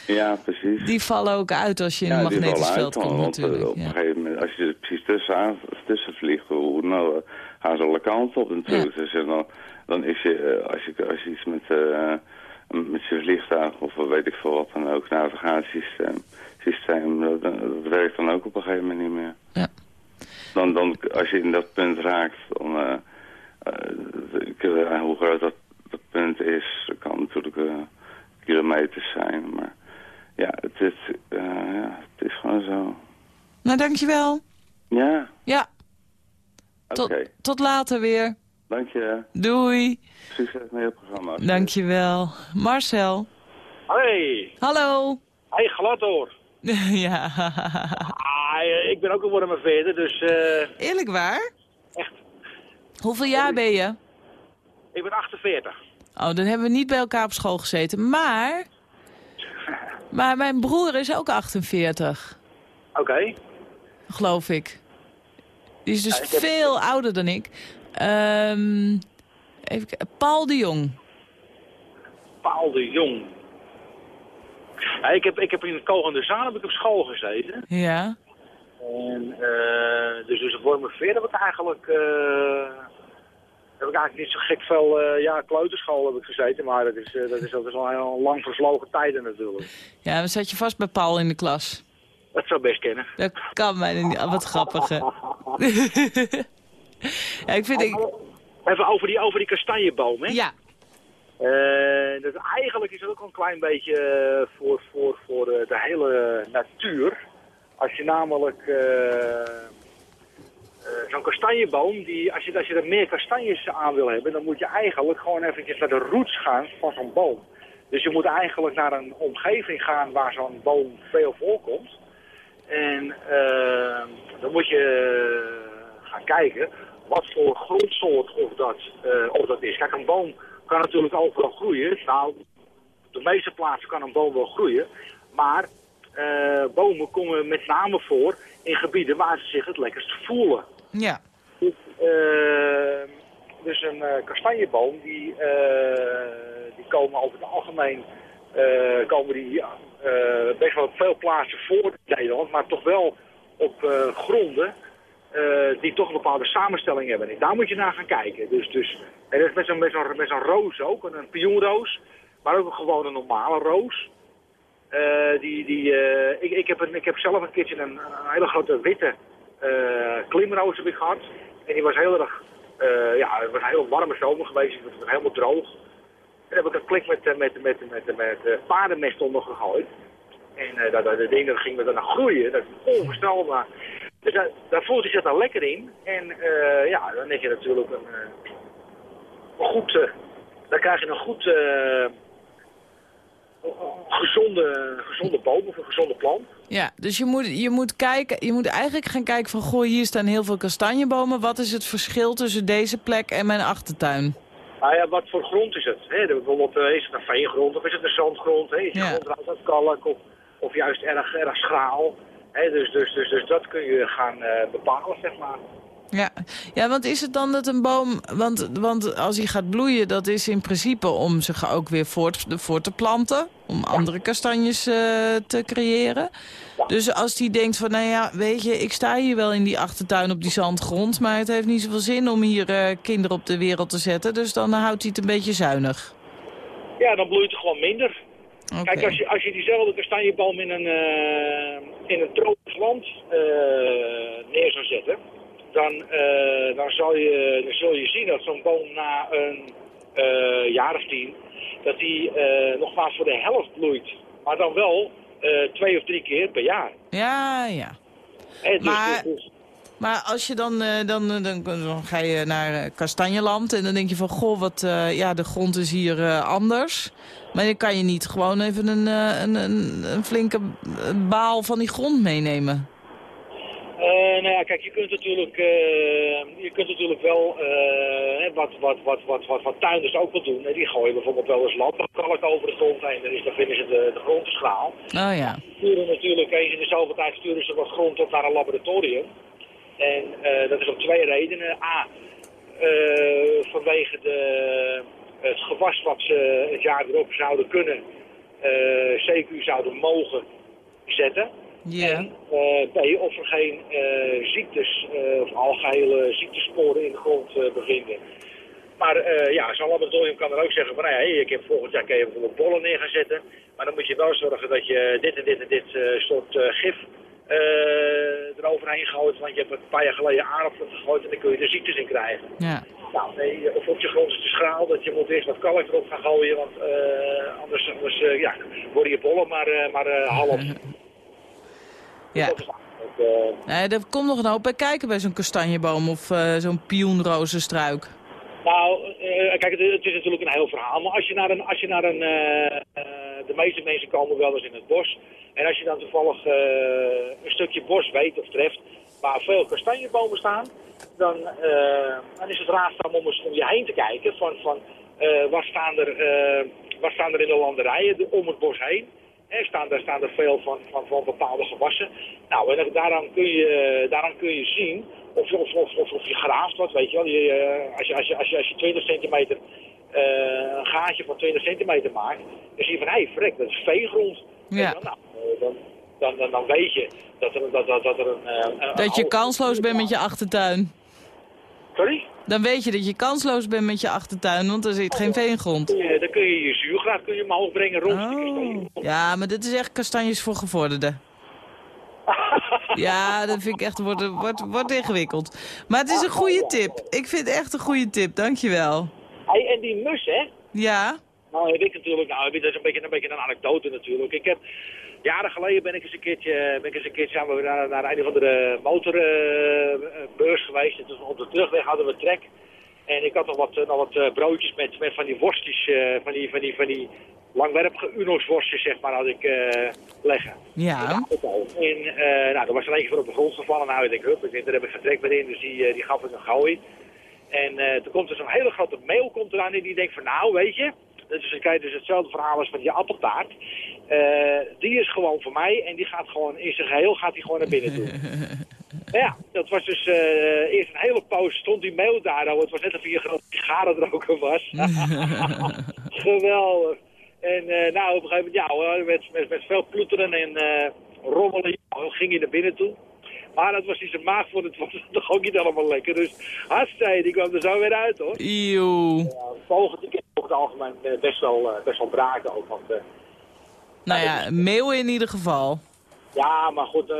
S8: Ja, precies.
S3: Die vallen ook uit als je in
S8: ja,
S3: een magnetisch veld komt
S8: want, eh,
S3: natuurlijk.
S8: op een
S3: Ja.
S8: gegeven moment, als je er precies tussen, tussen vliegt, hoe, nou, eh, gaan ze alle kanten op natuurlijk. Dus, en dan, dan is je, eh, als je, als je iets met, eh, met je vliegtuig of weet ik veel wat dan ook, navigatiesysteem, systeem, dat, dat werkt dan ook op een gegeven moment niet meer.
S3: Ja.
S8: Dan, dan, als je in dat punt raakt, dan, uh, uh, hoe groot dat, dat punt is, dat kan natuurlijk uh, kilometers zijn, maar ja, het is, ja, het is gewoon zo.
S3: Nou, dankjewel.
S8: Ja.
S3: Ja.
S8: Oké.
S3: Tot, tot later weer.
S8: Dank je.
S3: Doei.
S8: Succes met je programma.
S3: Dankjewel. Marcel.
S9: Hey.
S3: Hallo.
S9: Hey, glad hoor.
S3: ja.
S9: Ah, ik ben ook een mijn veerder, dus... Uh...
S3: Eerlijk waar?
S9: Echt.
S3: Hoeveel jaar ben je?
S9: Ik ben 48.
S3: Oh, dan hebben we niet bij elkaar op school gezeten. Maar... maar mijn broer is ook 48.
S9: Oké. Okay.
S3: Geloof ik. Die is dus ja, heb... veel ouder dan ik. Um, even, Paul de Jong.
S9: Paul de Jong. Ja, ik, heb, ik heb in het Kogende Zaan heb ik op school gezeten.
S3: Ja.
S9: En, uh, dus, dus voor mijn veer heb ik eigenlijk... Uh, heb ik eigenlijk niet zo gek veel... Uh, ja, kleuterschool heb ik gezeten, maar dat is, dat is, dat is al een lang verslogen tijden natuurlijk.
S3: Ja, dan zat je vast bij Paul in de klas.
S9: Dat zou best kennen.
S3: Dat kan mij niet. Wat grappig, ja, ik vind... Ik...
S9: Even over die, over die kastanjeboom, hè?
S3: Ja.
S9: Uh, dus eigenlijk is het ook een klein beetje uh, voor, voor, voor uh, de hele natuur. Als je namelijk zo'n kastanjeboom, die, als, je, als je er meer kastanjes aan wil hebben, dan moet je eigenlijk gewoon eventjes naar de roots gaan van zo'n boom. Dus je moet eigenlijk naar een omgeving gaan waar zo'n boom veel voorkomt. En dan moet je gaan kijken wat voor grondsoort of dat, of dat is. Kijk, een boom kan natuurlijk overal groeien. Nou, op de meeste plaatsen kan een boom wel groeien. Maar uh, bomen komen met name voor in gebieden waar ze zich het lekkerst voelen.
S3: Ja.
S9: Dus, uh, dus een uh, kastanjeboom, die, die komen over het algemeen komen die, best wel op veel plaatsen voor in Nederland, maar toch wel op gronden uh, die toch een bepaalde samenstelling hebben. En daar moet je naar gaan kijken. Dus, dus, en dat is met zo'n met met zo'n roos ook, een pioenroos, maar ook gewone een normale roos. Uh, die, die, uh, ik, ik, heb een, ik heb zelf een keertje een, een hele grote witte klimroos heb gehad. En die was heel erg, ja, het was een heel warme zomer geweest, het was helemaal droog. En heb ik een klik met, met, met, met, met, met paardenmest onder gegooid. En dat, dat, dat ding dat ging me dan naar groeien, dat is onvoorstelbaar. Dus daar, daar voelt hij zich dan lekker in. En uh, ja, dan heb je natuurlijk een, uh, een goed... Uh, dan krijg je een goed... gezonde, gezonde boom of een gezonde plant.
S3: Ja, dus je moet, je, moet kijken, je moet eigenlijk gaan kijken van... goh, hier staan heel veel kastanjebomen. Wat is het verschil tussen deze plek en mijn achtertuin?
S9: Nou ja, wat voor grond is het? Hè? Bijvoorbeeld, is het een veengrond of is het een zandgrond? Hè? Is de ja. grond uit kalk of, of juist erg, erg schraal? He, dus, dus, dus, dus dat kun je gaan uh, bepalen, zeg maar.
S3: Ja. ja, want is het dan dat een boom... Want, want als hij gaat bloeien, dat is in principe om zich ook weer voort, voor te planten. Om andere kastanjes uh, te creëren. Ja. Dus als hij denkt van, nou ja, weet je, ik sta hier wel in die achtertuin op die zandgrond... maar het heeft niet zoveel zin om hier uh, kinderen op de wereld te zetten. Dus dan houdt hij het een beetje zuinig.
S9: Ja, dan bloeit het gewoon minder. Okay. Kijk, als je, als je diezelfde kastanjeboom in een, uh, in een tropisch land uh, neer zou zetten, dan, uh, dan, zal je, dan zul je zien dat zo'n boom na een jaar of tien, dat die nog maar voor de helft bloeit. Maar dan wel twee of drie keer per jaar.
S3: Ja, ja.
S9: dus,
S3: maar...
S9: Dus,
S3: maar als je dan, dan, dan, dan, ga je naar Kastanjeland en dan denk je van... goh, wat, uh, ja, de grond is hier uh, anders. Maar dan kan je niet gewoon even een, uh, een, een, een, flinke baal van die grond meenemen.
S9: nou ja, kijk, je kunt natuurlijk, je kunt natuurlijk wel wat, wat, wat, wat, wat, wat tuinders ook wel doen. Die gooien bijvoorbeeld wel eens landbouwkalk over de grond heen. Dan, is, dan vinden ze de, de grond te schraal.
S3: Oh ja.
S9: Sturen natuurlijk eens in de zoveel tijd sturen ze wat grond op naar een laboratorium. En uh, dat is om twee redenen. A, uh, vanwege de, het gewas wat ze het jaar erop zouden kunnen, uh, CQ zouden mogen zetten.
S3: Yeah.
S9: En B, of er geen ziektes of algehele ziektesporen in de grond bevinden. Maar eh, ja, zo'n laboratorium kan dan ook zeggen van, nou ja, ik heb volgend jaar je bijvoorbeeld bollen neer gaan zetten. Maar dan moet je wel zorgen dat je dit en dit en dit eh, soort eh, gif eh, eroverheen gooit. Want je hebt een paar jaar geleden aardappelen gegooid en dan kun je er ziektes in krijgen.
S3: Ja.
S9: Nou, nee, of op je grond is te schraal, dat je moet eerst wat kalk erop gaan gooien, want eh, anders, anders eh, ja, worden je bollen maar, maar half.
S3: Ja.
S9: Dat
S3: Nee, er komt nog een hoop bij kijken bij zo'n kastanjeboom of zo'n pioenrozenstruik.
S9: Nou, kijk, het, het is natuurlijk een heel verhaal. Maar als je naar een, als je naar een, de meeste mensen komen wel eens in het bos. En als je dan toevallig eh, een stukje bos weet of treft waar veel kastanjebomen staan, dan, eh, dan is het raadzaam om eens om je heen te kijken van, van eh, wat, staan er, wat staan er in de landerijen de- om het bos heen. Er staan, daar staan er veel van, van, van bepaalde gewassen. Nou, en daaraan kun je, daaraan kun je zien of, je- of, of, of, je graaft wat, weet je wel. Je, als, je, als, je, als, je, als je 20 centimeter, een gaatje van 20 centimeter maakt, dan zie je van, hé, hey, frek, dat is veegrond.
S3: Ja.
S9: Nou, dan, dan, dan, dan weet je dat er, dat, dat, dat er een... eh, een-
S3: Dat je kansloos bent met je achtertuin.
S9: Sorry?
S3: Dan weet je dat je kansloos bent met je achtertuin, want er zit geen veengrond.
S9: Kun je- Dan kun je je zuurgraad kun je omhoog brengen rond
S3: Oh. Ja, maar dit is echt kastanjes voor gevorderden. Ja, dat vind ik echt, wordt, wordt, wordt ingewikkeld. Maar het is een goede tip. Ik vind het echt een goede tip, dankjewel.
S9: Hey, en die mus, hè?
S3: Ja?
S9: Nou heb ik natuurlijk, nou heb ik- dat is een beetje, een beetje een anekdote natuurlijk. Ik heb, jaren geleden ben ik eens een keertje, ben ik eens een keertje samen naar, naar een of andere motorbeurs geweest. En toen op de terugweg hadden we trek. En ik had nog wat, eh, nog wat eh, broodjes met, met van die worstjes, eh, van die, van die, van die langwerpige Uno's worstjes zeg maar, had ik eh, leggen.
S3: Ja.
S9: En eh, nou, er was er eentje van op de grond gevallen. Nou, ik denk, hup, ik denk, daar heb ik vertrek bij in, dus die, eh, die gaf ik een gooi. En eh, toen komt er zo'n hele grote mail komt eraan en die denkt van, nou, weet je, dus dan krijg je dus hetzelfde verhaal als van die appeltaart. Eh, die is gewoon voor mij en die gaat gewoon in zijn geheel gaat die gewoon naar binnen toe. ja, dat was dus eh, eerst een hele poos stond die mail daar. Oh, het was net of hij een grote sigarenroker was. Geweldig. En eh, nou, op een gegeven moment, ja, hoor, met, met, met veel ploeteren en rommelen ja, ging hij naar binnen toe. Maar dat was niet zijn maag voor het was toch ook niet allemaal lekker. Dus hartstikke, die kwam er zo weer uit hoor.
S3: Eeuw.
S9: Vogels die over het algemeen eh, best wel, eh, best wel braken ook. Want, eh,
S3: Nou ja, meeuwen in ieder geval.
S9: ja, maar goed,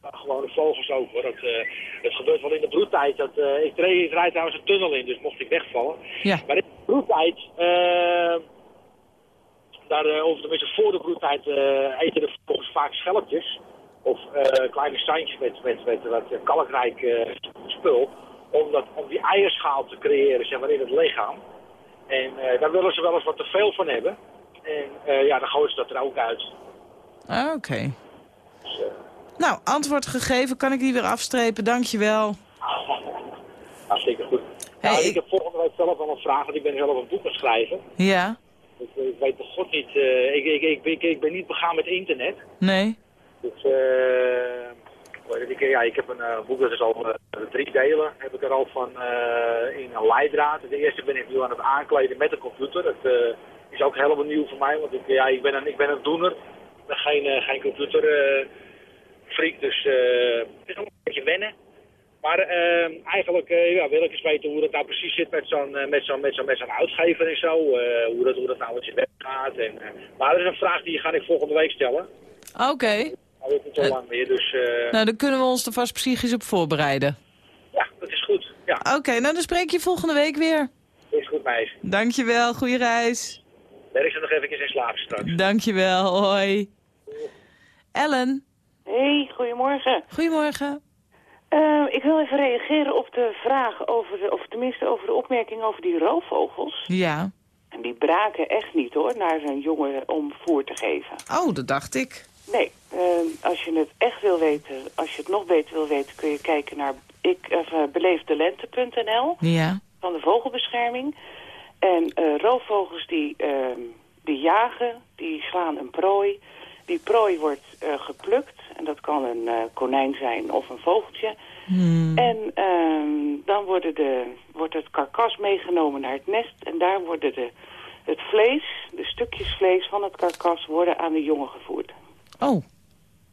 S9: gewone vogels ook hoor. Dat, eh, het gebeurt wel in de broedtijd. Dat, ik, reed, ik rijd trouwens een tunnel in, dus mocht ik wegvallen.
S3: Ja.
S9: Maar in de broedtijd, eh, daar, of tenminste voor de broedtijd, eten de vogels vaak schelpjes. Of eh, kleine standjes met, met, met wat kalkrijk eh, spul. Om, dat, om die eierschaal te creëren zeg maar, in het lichaam. En eh, daar willen ze wel eens wat te veel van hebben. En ja, dan gooien ze dat er ook uit.
S3: Ah, Oké.
S9: Dus,
S3: Nou, antwoord gegeven. Kan ik die weer afstrepen? Dankjewel.
S9: Hartstikke goed.
S3: Hey,
S9: nou, ik...
S3: ik-
S9: heb volgende week zelf wel een vraag, want ik ben zelf een boek aan schrijven.
S3: Ja?
S9: Ik, ik weet bij god niet, ik, ik, ik, ik, ik ben niet begaan met internet.
S3: Nee?
S9: Dus, eh, ik, ja, ik heb een eh, boek, dat is al eh, drie delen, heb ik er al van in een leidraad. De eerste ben ik nu aan het aankleden met een computer. Dat is ook helemaal nieuw voor mij, want ik, ja, ik, ben, een, ik ben een doener. Ik ben geen, geen computer eh, freak, dus het is ook een beetje wennen. Maar eh, eigenlijk ja, wil ik eens weten hoe dat nou precies zit met zo'n met zo'n met zo'n uitgever en zo. hoe, dat, hoe dat nou met je web gaat. En, maar dat is een vraag die ga ik volgende week stellen.
S3: Oké.
S9: Niet zo lang meer, dus eh,
S3: Nou, dan kunnen we ons er vast psychisch op voorbereiden.
S9: ja, dat is goed. Ja,
S3: Oké, nou dan spreek je volgende week weer.
S9: is goed meisje.
S3: Dankjewel, goede reis.
S9: Werk ze nog even in slaap straks.
S3: Dankjewel, hoi. Ellen,
S10: Hey, goedemorgen.
S3: goedemorgen.
S10: Eh, ik wil even reageren op de vraag over, de, of tenminste over de opmerking over die roofvogels.
S3: Ja.
S10: En die braken echt niet hoor, naar zo'n jongen om voer te geven.
S3: Oh, dat dacht ik.
S10: Nee, eh, als je het echt wil weten, als je het nog beter wil weten, kun je kijken naar ik, eh, beleefdelente.nl
S3: Ja.
S10: van de vogelbescherming. En eh, roofvogels die, ehm, die jagen, die slaan een prooi. Die prooi wordt eh, geplukt. En dat kan een konijn zijn of een vogeltje.
S3: Hmm.
S10: En ehm, dan worden de, wordt het karkas meegenomen naar het nest. En daar worden de, het vlees, de stukjes vlees van het karkas, worden aan de jongen gevoerd.
S3: Oh,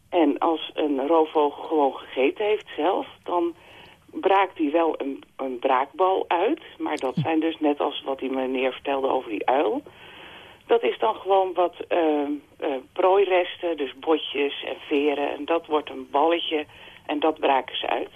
S10: En als een roofvogel gewoon gegeten heeft zelf, dan braakt hij wel een, een braakbal uit. Maar dat zijn dus net als wat die meneer vertelde over die uil. Dat is dan gewoon wat uh, uh, prooiresten, dus botjes en veren. En dat wordt een balletje en dat braken ze uit.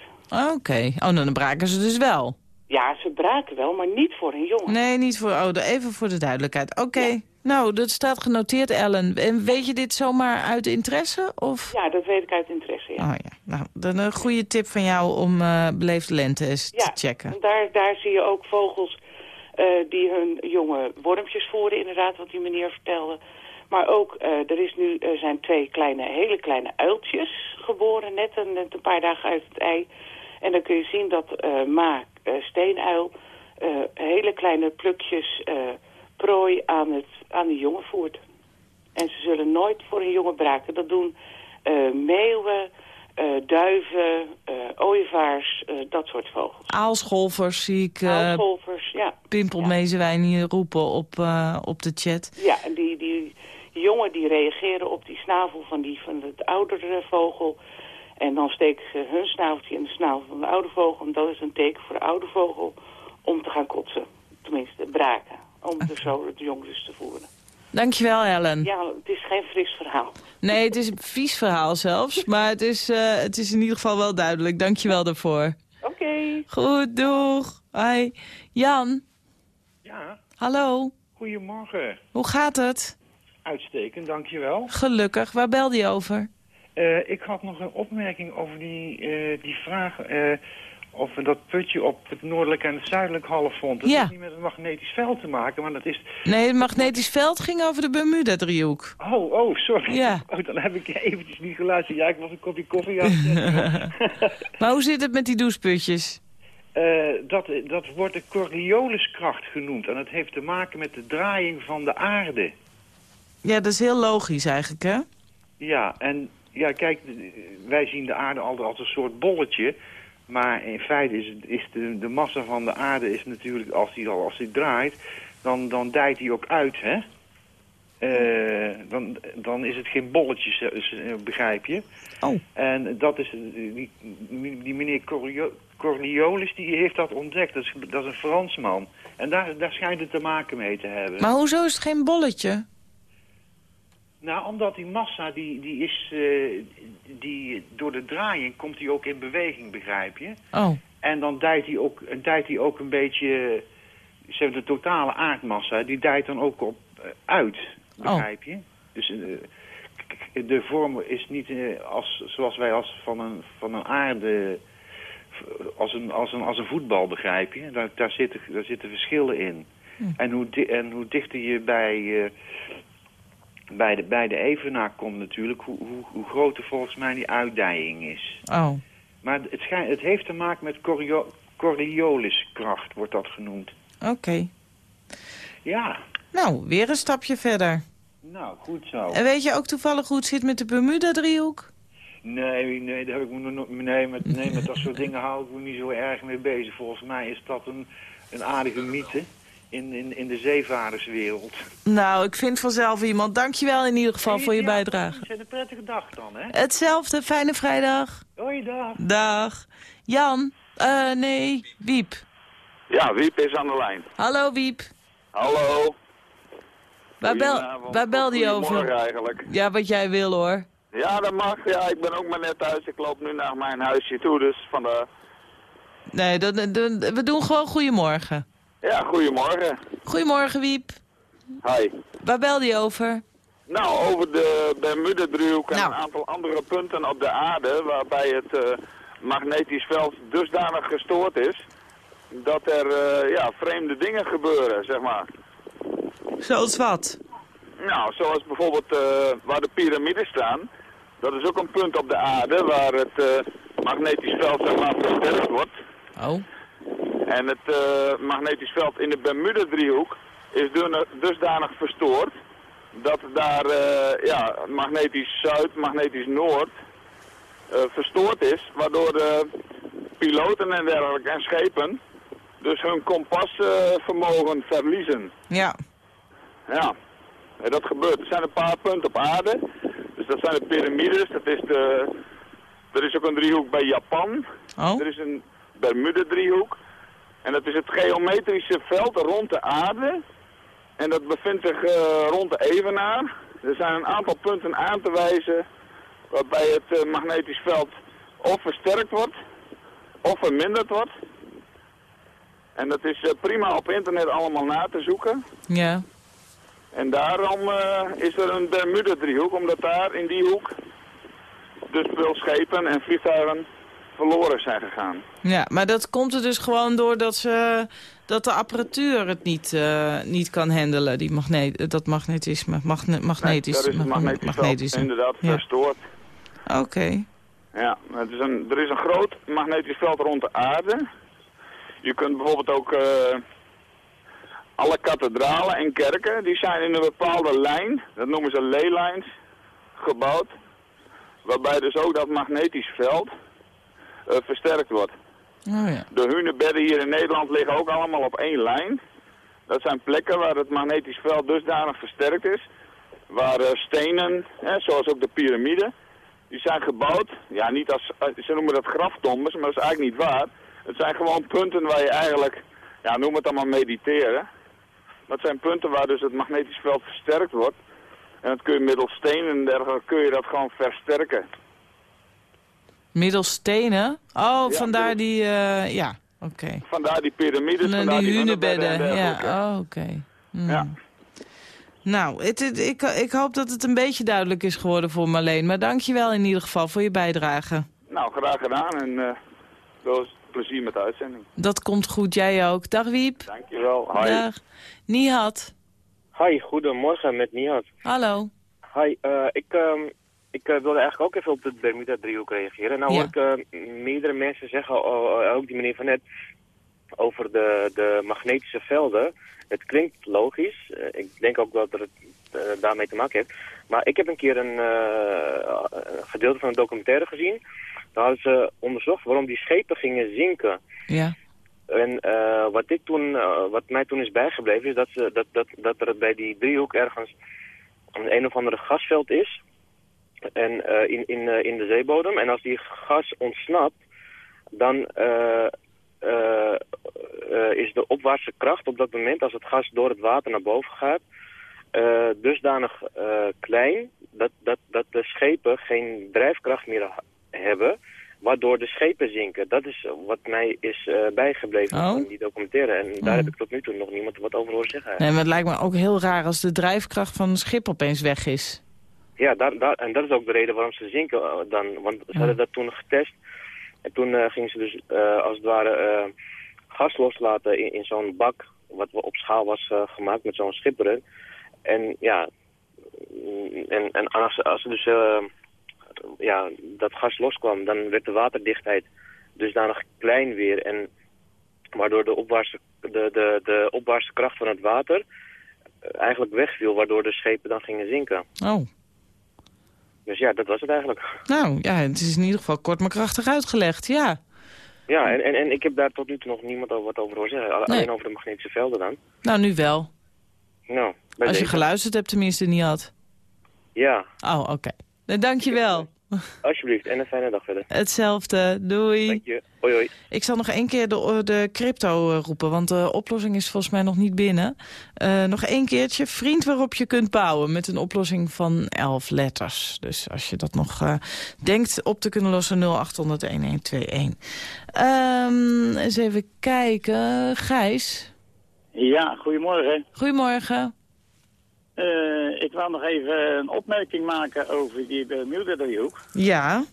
S3: Oké, oh, dan braken ze dus wel.
S10: Ja, ze braken wel, maar niet voor een jongen.
S3: Nee, niet voor... Oh, even voor de duidelijkheid. Oké, nou, dat staat genoteerd, Ellen. En weet je dit zomaar uit interesse? Of?
S10: Ja, dat weet ik uit interesse, ja.
S3: Oh ja, nou, dan een goede tip van jou om uh, beleefde lente eens
S10: ja,
S3: te checken.
S10: Ja, daar, daar zie je ook vogels uh, die hun jonge wormpjes voeren, inderdaad, wat die meneer vertelde. Maar ook, uh, er is nu, er zijn twee kleine, hele kleine uiltjes geboren, net een, net een paar dagen uit het ei. En dan kun je zien dat ma steenuil hele kleine plukjes prooi aan, het, aan de jongen voert. En ze zullen nooit voor een jongen braken. Dat doen meeuwen, uh, duiven, uh, ooievaars, dat soort vogels.
S3: Aalscholvers zie ik.
S10: Aalscholvers, ja.
S3: Pimpelmezenwijn hier roepen op, op de chat.
S10: Ja, en die, die jongen die reageren op die snavel van, die, van de oudere vogel. En dan steken ze hun snaveltje in de snavel van de oude vogel. En dat is een teken voor de oude vogel om te gaan kotsen. Tenminste, braken om de zo de jongens te voeren.
S3: Dankjewel, Ellen.
S10: Ja, het is geen fris verhaal.
S3: Nee, het is een vies verhaal zelfs. Maar het is, uh, het is in ieder geval wel duidelijk. Dankjewel daarvoor.
S10: Oké. Okay.
S3: Goed, doeg. Hoi. Jan.
S11: Ja?
S3: Hallo.
S11: Goedemorgen.
S3: Hoe gaat het?
S11: Uitstekend, dankjewel.
S3: Gelukkig. Waar belde je over?
S11: Uh, ik had nog een opmerking over die, uh, die vraag of we dat putje op het noordelijke en het zuidelijk halfrond... dat
S3: ja.
S11: heeft niet met het magnetisch veld te maken, maar dat is...
S3: Nee, het magnetisch veld ging over de Bermuda-driehoek.
S11: Oh, oh, sorry.
S3: Ja.
S11: Oh, dan heb ik eventjes niet geluisterd. Ja, ik was een kopje koffie aan
S3: Maar hoe zit het met die doucheputjes?
S11: Uh, dat, dat wordt de Corioliskracht genoemd. En dat heeft te maken met de draaiing van de aarde.
S3: Ja, dat is heel logisch eigenlijk, hè?
S11: Ja, en ja, kijk, wij zien de aarde altijd als een soort bolletje... Maar in feite is, is de, de massa van de aarde is natuurlijk, als die, als die draait, dan, dan dijt die ook uit, hè? Uh, dan, dan is het geen bolletje, begrijp je?
S3: Oh.
S11: En dat is, die, die meneer Coriolis, die heeft dat ontdekt. Dat is, dat is een Fransman. En daar, daar schijnt het te maken mee te hebben.
S3: Maar hoezo is het geen bolletje?
S11: Nou, omdat die massa, die, die is, uh, die, door de draaiing komt die ook in beweging, begrijp je?
S3: Oh.
S11: En dan dijt hij ook, dijt hij ook een beetje, zeg de totale aardmassa, die dijt dan ook op uh, uit, begrijp je? Dus uh, de vorm is niet als, zoals wij als van een, van een aarde, als een, als een, als een voetbal, begrijp je? Daar, daar, zitten, daar zitten verschillen in.
S3: Hm.
S11: En, hoe di en hoe dichter je bij bij de, bij de evenaar komt natuurlijk hoe, hoe, hoe groter volgens mij die uitdijing is.
S3: Oh.
S11: Maar het, schijn, het heeft te maken met Corio, Corioliskracht, wordt dat genoemd.
S3: Oké. Okay.
S11: Ja.
S3: Nou, weer een stapje verder.
S11: Nou, goed zo.
S3: En weet je ook toevallig hoe het zit met de Bermuda-driehoek?
S11: Nee, nee, daar heb ik me nog, nee, met, nee, met dat soort dingen hou ik me niet zo erg mee bezig. Volgens mij is dat een, een aardige mythe in, in, in de zeevaarderswereld.
S3: Nou, ik vind vanzelf iemand. Dankjewel in ieder geval voor je
S11: ja,
S3: bijdrage.
S11: Het is een prettige dag dan, hè?
S3: Hetzelfde, fijne vrijdag.
S11: Hoi, dag.
S3: Dag. Jan, uh, nee, Wiep.
S12: Ja, Wiep is aan de lijn.
S3: Hallo, Wiep.
S12: Hallo.
S3: Waar, bel, waar belde je over?
S12: eigenlijk.
S3: Ja, wat jij wil, hoor.
S12: Ja, dat mag. Ja, ik ben ook maar net thuis. Ik loop nu naar mijn huisje toe, dus van de...
S3: Nee, dan, dan, we doen gewoon goedemorgen.
S12: Ja, goedemorgen.
S3: Goedemorgen, Wiep.
S12: Hi.
S3: Waar belde je over?
S12: Nou, over de Bermuda-driehoek en
S3: Nou.
S12: een aantal andere punten op de aarde... waarbij het eh, magnetisch veld dusdanig gestoord is... dat er eh, ja, vreemde dingen gebeuren, zeg maar.
S3: Zoals wat?
S12: Nou, zoals bijvoorbeeld eh, waar de piramides staan... dat is ook een punt op de aarde waar het magnetisch veld zeg maar, versterkt wordt...
S3: Oh.
S12: En het uh, magnetisch veld in de Bermuda-driehoek is dusdanig verstoord dat daar uh, ja, magnetisch zuid, magnetisch noord uh, verstoord is, waardoor de piloten en dergelijke en schepen dus hun kompasvermogen verliezen.
S3: Ja.
S12: Ja, en dat gebeurt. Er zijn een paar punten op aarde. Dus dat zijn de piramides, dat is de... Er is ook een driehoek bij Japan.
S3: Oh.
S12: Er is een Bermuda-driehoek. En dat is het geometrische veld rond de aarde. En dat bevindt zich eh, rond de evenaar. Er zijn een aantal punten aan te wijzen waarbij het eh, magnetisch veld of versterkt wordt of verminderd wordt. En dat is eh, prima op internet allemaal na te zoeken.
S3: Ja.
S12: En daarom is er een Bermuda-driehoek, omdat daar in die hoek dus veel schepen en vliegtuigen verloren zijn gegaan.
S3: Ja, maar dat komt er dus gewoon door dat, ze, dat de apparatuur het niet, eh, niet kan handelen, die magneet, dat magnetisme, magne, magnetisch,
S12: is het
S3: mag-
S12: magnetisch inderdaad
S3: Ja.
S12: verstoord.
S3: Oké.
S12: Ja, het is een, er is een groot magnetisch veld rond de aarde. Je kunt bijvoorbeeld ook eh, alle kathedralen en kerken, die zijn in een bepaalde lijn, dat noemen ze leylijns, gebouwd. Waarbij dus ook dat magnetisch veld versterkt wordt.
S3: Oh ja.
S12: De hunebedden hier in Nederland liggen ook allemaal op één lijn. Dat zijn plekken waar het magnetisch veld dusdanig versterkt is. Waar eh, stenen, hè, zoals ook de piramide, die zijn gebouwd. Ja, niet als, eh, ze noemen dat graftombes, maar dat is eigenlijk niet waar. Het zijn gewoon punten waar je eigenlijk, ja, noem het allemaal mediteren. Dat zijn punten waar dus het magnetisch veld versterkt wordt. En dat kun je middels stenen en dergelijke, kun je dat gewoon versterken.
S3: Middels stenen? Oh,
S12: Ja,
S3: vandaar die, eh, ja, oké.
S12: Vandaar die piramides,
S3: Van, eh,
S12: vandaar
S3: die
S12: die
S3: hunebedden,
S12: en
S3: ja, oh, oké. Hmm.
S12: Ja.
S3: Nou, het, het- ik, ik hoop dat het een beetje duidelijk is geworden voor Marleen. Maar dank je wel in ieder geval voor je bijdrage.
S12: Nou, graag gedaan en eh veel plezier met de uitzending.
S3: Dat komt goed, jij ook. Dag Wiep.
S12: Dankjewel. Hoi.
S3: Dag. Nihat.
S13: Hi, goedemorgen met Nihat.
S3: Hallo.
S13: Hi, eh, ik, ehm, ik eh, wilde eigenlijk ook even op de Bermuda-driehoek reageren. Nou
S3: Ja.
S13: hoor ik eh, meerdere mensen zeggen, oh, oh, ook die meneer van net, over de, de magnetische velden. Het klinkt logisch. Eh, ik denk ook dat het daarmee te maken heeft. Maar ik heb een keer een gedeelte van een documentaire gezien. Daar hadden ze onderzocht waarom die schepen gingen zinken.
S3: Ja.
S13: En wat, ik toen, wat mij toen is bijgebleven is dat, ze, dat, dat, dat er bij die driehoek ergens een een of andere gasveld is. En eh, in, in, eh, in de zeebodem. En als die gas ontsnapt, dan eh, is de opwaartse kracht op dat moment, als het gas door het water naar boven gaat, dusdanig klein dat, dat, dat de schepen geen drijfkracht meer hebben, waardoor de schepen zinken. Dat is wat mij is bijgebleven
S3: Oh.
S13: van die documentaire. En daar
S3: Oh.
S13: heb ik tot nu toe nog niemand wat over horen zeggen.
S3: Nee, maar het lijkt me ook heel raar als de drijfkracht van een schip opeens weg is.
S13: Ja, daar, daar, en dat is ook de reden waarom ze zinken eh, dan. Want ze hadden dat toen getest. En toen eh, gingen ze dus eh, als het ware gas loslaten in, in zo'n bak... wat op schaal was gemaakt met zo'n schipbreuk. En ja, mm, en, en als, als er dus eh, ja, dat gas loskwam... dan werd de waterdichtheid dusdanig klein weer. En waardoor de opwaartse, de, de, de opwaartse kracht van het water eigenlijk wegviel... waardoor de schepen dan gingen zinken.
S3: Oh.
S13: Dus ja, dat was het eigenlijk.
S3: Nou, ja, het is in ieder geval kort maar krachtig uitgelegd, ja.
S13: Ja, en, en, en ik heb daar tot nu toe nog niemand over wat over horen zeggen.
S3: Nee.
S13: Alleen over de magnetische velden dan.
S3: Nou, nu wel.
S13: Nou,
S3: Als je
S13: deze.
S3: geluisterd hebt tenminste niet had.
S13: Ja,
S3: Oh, oké. Dank je wel.
S13: Alsjeblieft. En een fijne dag verder.
S3: Hetzelfde. Doei.
S13: Dank je. Hoi hoi.
S3: Ik zal nog één keer de, de crypto eh, roepen, want de oplossing is volgens mij nog niet binnen. Eh, nog één keertje, vriend waarop je kunt bouwen met een oplossing van 11 letters. Dus als je dat nog eh, denkt op te kunnen lossen, 0800-1121. Ehm, eens even kijken. Gijs,
S14: Ja, goedemorgen.
S3: goedemorgen.
S14: Eh, ik wil nog even een opmerking maken over die Bermuda-driehoek.
S3: Ja,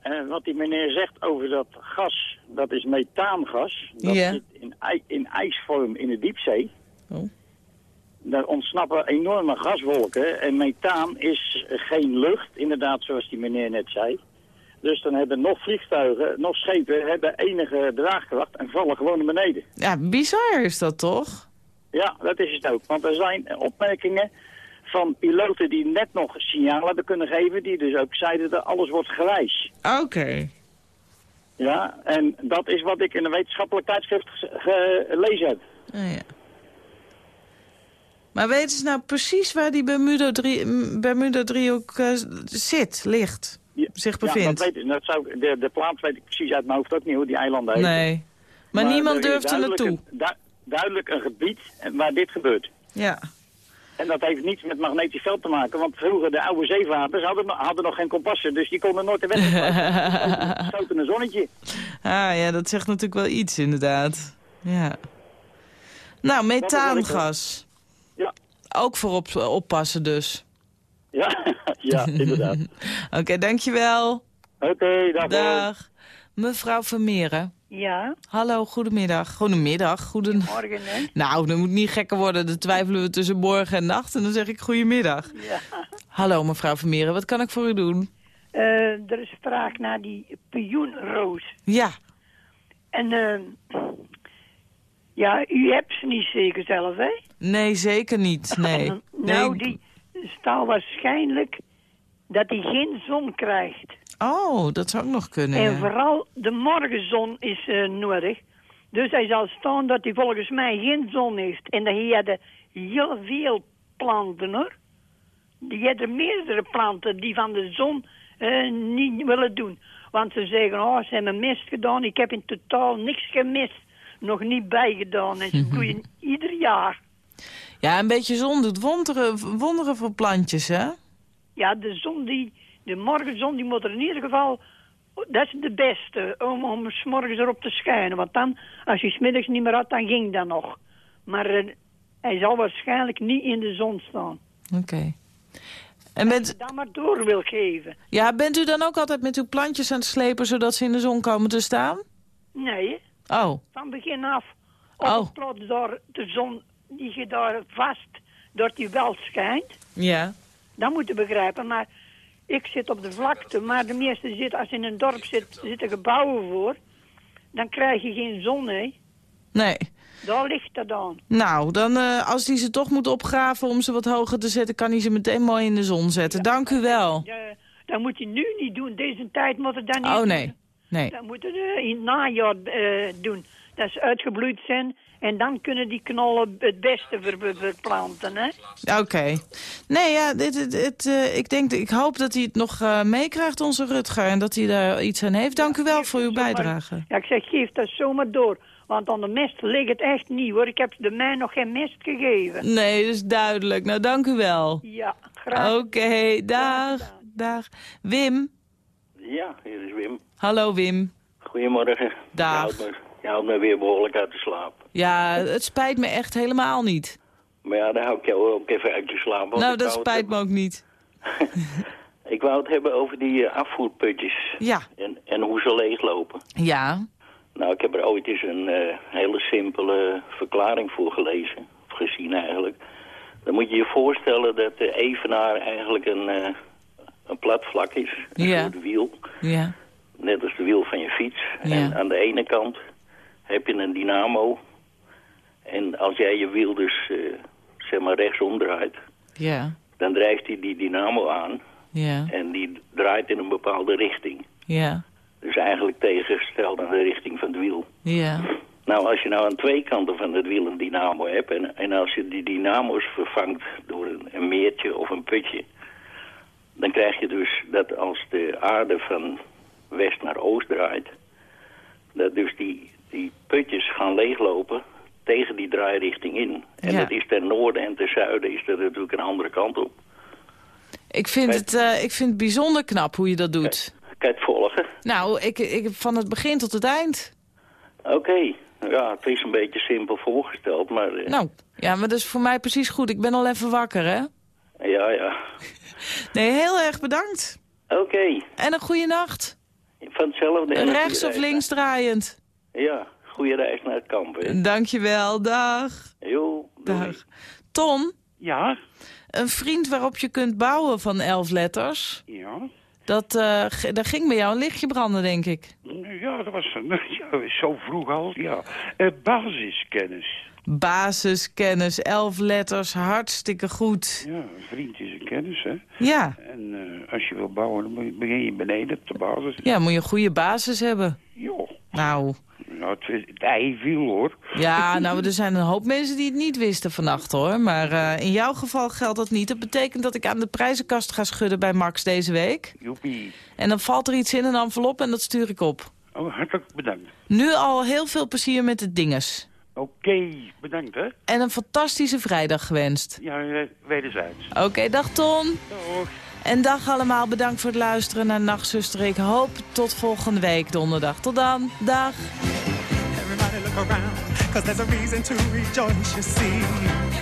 S14: En wat die meneer zegt over dat gas, dat is methaangas. Dat
S3: Ja.
S14: zit in, in ijsvorm in de diepzee.
S3: Oh.
S14: Daar ontsnappen enorme gaswolken. En methaan is geen lucht, inderdaad zoals die meneer net zei. Dus dan hebben nog vliegtuigen, nog schepen, hebben enige draagkracht en vallen gewoon naar beneden.
S3: ja bizar is dat toch?
S14: Ja, dat is het ook. Want er zijn opmerkingen van piloten die net nog signalen hebben kunnen geven... die dus ook zeiden dat alles wordt grijs.
S3: Oké.
S14: Ja, en dat is wat ik in een wetenschappelijk tijdschrift ge- gelezen heb.
S3: Oh, ja. Maar weten ze nou precies waar die Bermuda-driehoek Bermuda -driehoek, eh, zit, ligt? zich
S14: Ja,
S3: bevindt.
S14: dat weet ik. Dat zou, de, de plaats weet ik precies uit mijn hoofd ook niet hoe die eilanden heten.
S3: nee. Maar, niemand
S14: er is
S3: durft er naartoe.
S14: Duidelijk een gebied waar dit gebeurt.
S3: Ja.
S14: En dat heeft niets met magnetisch veld te maken, want vroeger de oude zeevaters hadden, hadden nog geen kompassen, dus die konden nooit de weg een zonnetje.
S3: Ah ja, dat zegt natuurlijk wel iets inderdaad. Ja. Nou, methaangas.
S14: Ja.
S3: Ook voor op, oppassen dus.
S14: Ja, ja, inderdaad.
S3: Oké, dankjewel.
S14: Oké, dag.
S3: Dag. Mevrouw Vermeeren.
S15: Ja,
S3: Hallo, goedemiddag. Goedemiddag. Goeden...
S15: morgen hè.
S3: Nou, dat moet niet gekker worden. Dan twijfelen we tussen morgen en nacht en dan zeg ik goedemiddag.
S15: Ja.
S3: Hallo mevrouw Vermeeren, wat kan ik voor u doen?
S15: Eh, er is vraag naar die pioenroos.
S3: Ja,
S15: En eh, ja, u hebt ze niet zeker zelf, hè?
S3: nee, zeker niet. Nee.
S15: Nou,
S3: nee.
S15: die staat waarschijnlijk dat hij geen zon krijgt.
S3: Oh, dat zou ook nog kunnen.
S15: En
S3: ja.
S15: vooral de morgenzon is eh, nodig. Dus hij zal staan dat hij volgens mij geen zon heeft. En dat hij had heel veel planten, hoor. Die hebben meerdere planten die van de zon eh, niet willen doen. Want ze zeggen, oh, ze hebben mist gedaan. Ik heb in totaal niks gemist. Nog niet bijgedaan. En ze groeien ieder jaar.
S3: Ja, een beetje zon doet wonderen, wonderen voor plantjes, hè?
S15: Ja, de zon die, de morgenzon die moet er in ieder geval, dat is de beste, om, om s morgens erop te schijnen. Want dan, als je smiddags niet meer had, dan ging dat nog. Maar eh, hij zal waarschijnlijk niet in de zon staan.
S3: Oké. En bent,
S15: Dan maar door wil geven.
S3: ja, bent u dan ook altijd met uw plantjes aan het slepen zodat ze in de zon komen te staan?
S15: Nee,
S3: Oh,
S15: van begin af. Of
S3: Oh.
S15: plots door de zon, die je daar vast, dat die wel schijnt.
S3: ja.
S15: Dat moet je begrijpen, maar ik zit op de vlakte, maar de meeste zitten, als je in een dorp zit, zitten gebouwen voor, dan krijg je geen zon, hè.
S3: Nee.
S15: Daar ligt dat dan.
S3: Nou, dan eh, als hij ze toch moet opgraven om ze wat hoger te zetten, kan hij ze meteen mooi in de zon zetten. Dank u wel.
S15: Ja, dat moet je nu niet doen. Deze tijd moet het dan niet
S3: Oh,
S15: doen.
S3: nee. Nee.
S15: Dat moet eh, in het najaar eh, doen. Dat ze uitgebloeid zijn. En dan kunnen die knollen het beste ver, ver- verplanten, hè.
S3: Oké. Nee, ja, dit, dit, dit, eh, ik, denk, ik hoop dat hij het nog eh, meekrijgt, onze Rutger. En dat hij daar iets aan heeft. Dank u wel voor uw bijdrage.
S15: Ja, ik zeg, geef dat zomaar door. Want aan de mest ligt het echt niet, hoor. Ik heb de mij nog geen mest gegeven.
S3: Nee, dat is duidelijk. Nou, dank u wel.
S15: Ja, graag.
S3: Oké, dag. Dag. Wim.
S16: Ja, hier is Wim.
S3: Hallo, Wim.
S16: Goedemorgen.
S3: Dag.
S16: Je houdt, me, weer behoorlijk uit de slaap.
S3: Ja, het spijt me echt helemaal niet.
S16: Maar ja, dan hou ik jou ook even uit de slaap.
S3: nou, dat spijt me ook niet.
S16: Ik wou het hebben over die eh, afvoerputjes.
S3: Ja.
S16: En, en hoe ze leeglopen.
S3: Ja.
S16: Nou, ik heb er ooit eens een eh, hele simpele verklaring voor gelezen. Of gezien eigenlijk. Dan moet je je voorstellen dat de evenaar eigenlijk een, eh, een plat vlak is. Een
S3: Ja.
S16: soort wiel.
S3: Ja.
S16: Net als de wiel van je fiets.
S3: Ja.
S16: En aan de ene kant heb je een dynamo. En als jij je wiel dus, eh, zeg maar, rechtsom draait...
S3: Ja.
S16: dan drijft hij die dynamo aan.
S3: Ja.
S16: En die draait in een bepaalde richting.
S3: Ja.
S16: Dus eigenlijk tegengesteld aan de richting van het wiel.
S3: Ja.
S16: Nou, als je nou aan twee kanten van het wiel een dynamo hebt... en, en als je die dynamo's vervangt door een, een meertje of een putje... dan krijg je dus dat als de aarde van west naar oost draait... dat dus die, die putjes gaan leeglopen tegen die draairichting in. En
S3: Ja.
S16: dat is ten noorden en ten zuiden is dat natuurlijk een andere kant op.
S3: Ik vind, het, eh, ik vind het bijzonder knap hoe je dat doet.
S16: Kan je het volgen?
S3: Nou, ik, ik, van het begin tot het eind.
S16: Oké. Ja, het is een beetje simpel voorgesteld, maar... eh,
S3: Nou, ja, maar dat is voor mij precies goed. Ik ben al even wakker, hè?
S16: Ja, ja.
S3: Nee, heel erg bedankt.
S16: Oké.
S3: En een goede nacht.
S16: Van hetzelfde.
S3: Rechts of links draaiend.
S16: Ja, goede reis naar het kamp, hè.
S3: Dankjewel, dag.
S16: Jo, doei.
S3: Dag. Tom?
S17: Ja?
S3: Een vriend waarop je kunt bouwen van elf letters.
S17: Ja?
S3: Dat, eh, daar ging bij jou een lichtje branden, denk ik.
S17: Ja, dat was ja, zo vroeg al. Ja. Eh, basiskennis.
S3: Basiskennis, elf letters, hartstikke goed.
S17: Ja, een vriend is een kennis, hè.
S3: Ja,
S17: En eh, als je wil bouwen, dan moet je- begin je beneden op de basis.
S3: ja moet je een goede basis hebben.
S17: Joh.
S3: Nou,
S17: nou, het, het ei viel hoor.
S3: Ja, nou, er zijn een hoop mensen die het niet wisten vannacht, hoor. Maar eh, in jouw geval geldt dat niet. Dat betekent dat ik aan de prijzenkast ga schudden bij Max deze week.
S17: Joepie.
S3: En dan valt er iets in een envelop en dat stuur ik op.
S17: Oh, hartelijk bedankt.
S3: Nu al heel veel plezier met de dinges.
S17: Oké, bedankt hè.
S3: En een fantastische vrijdag gewenst.
S17: Ja, eh, wederzijds.
S3: Oké, dag Ton.
S17: Dag.
S3: En dag allemaal, bedankt voor het luisteren naar Nachtzuster. Ik hoop tot volgende week donderdag. Tot dan, dag.
S18: Everybody look around, cause there's a reason to rejoice, you see.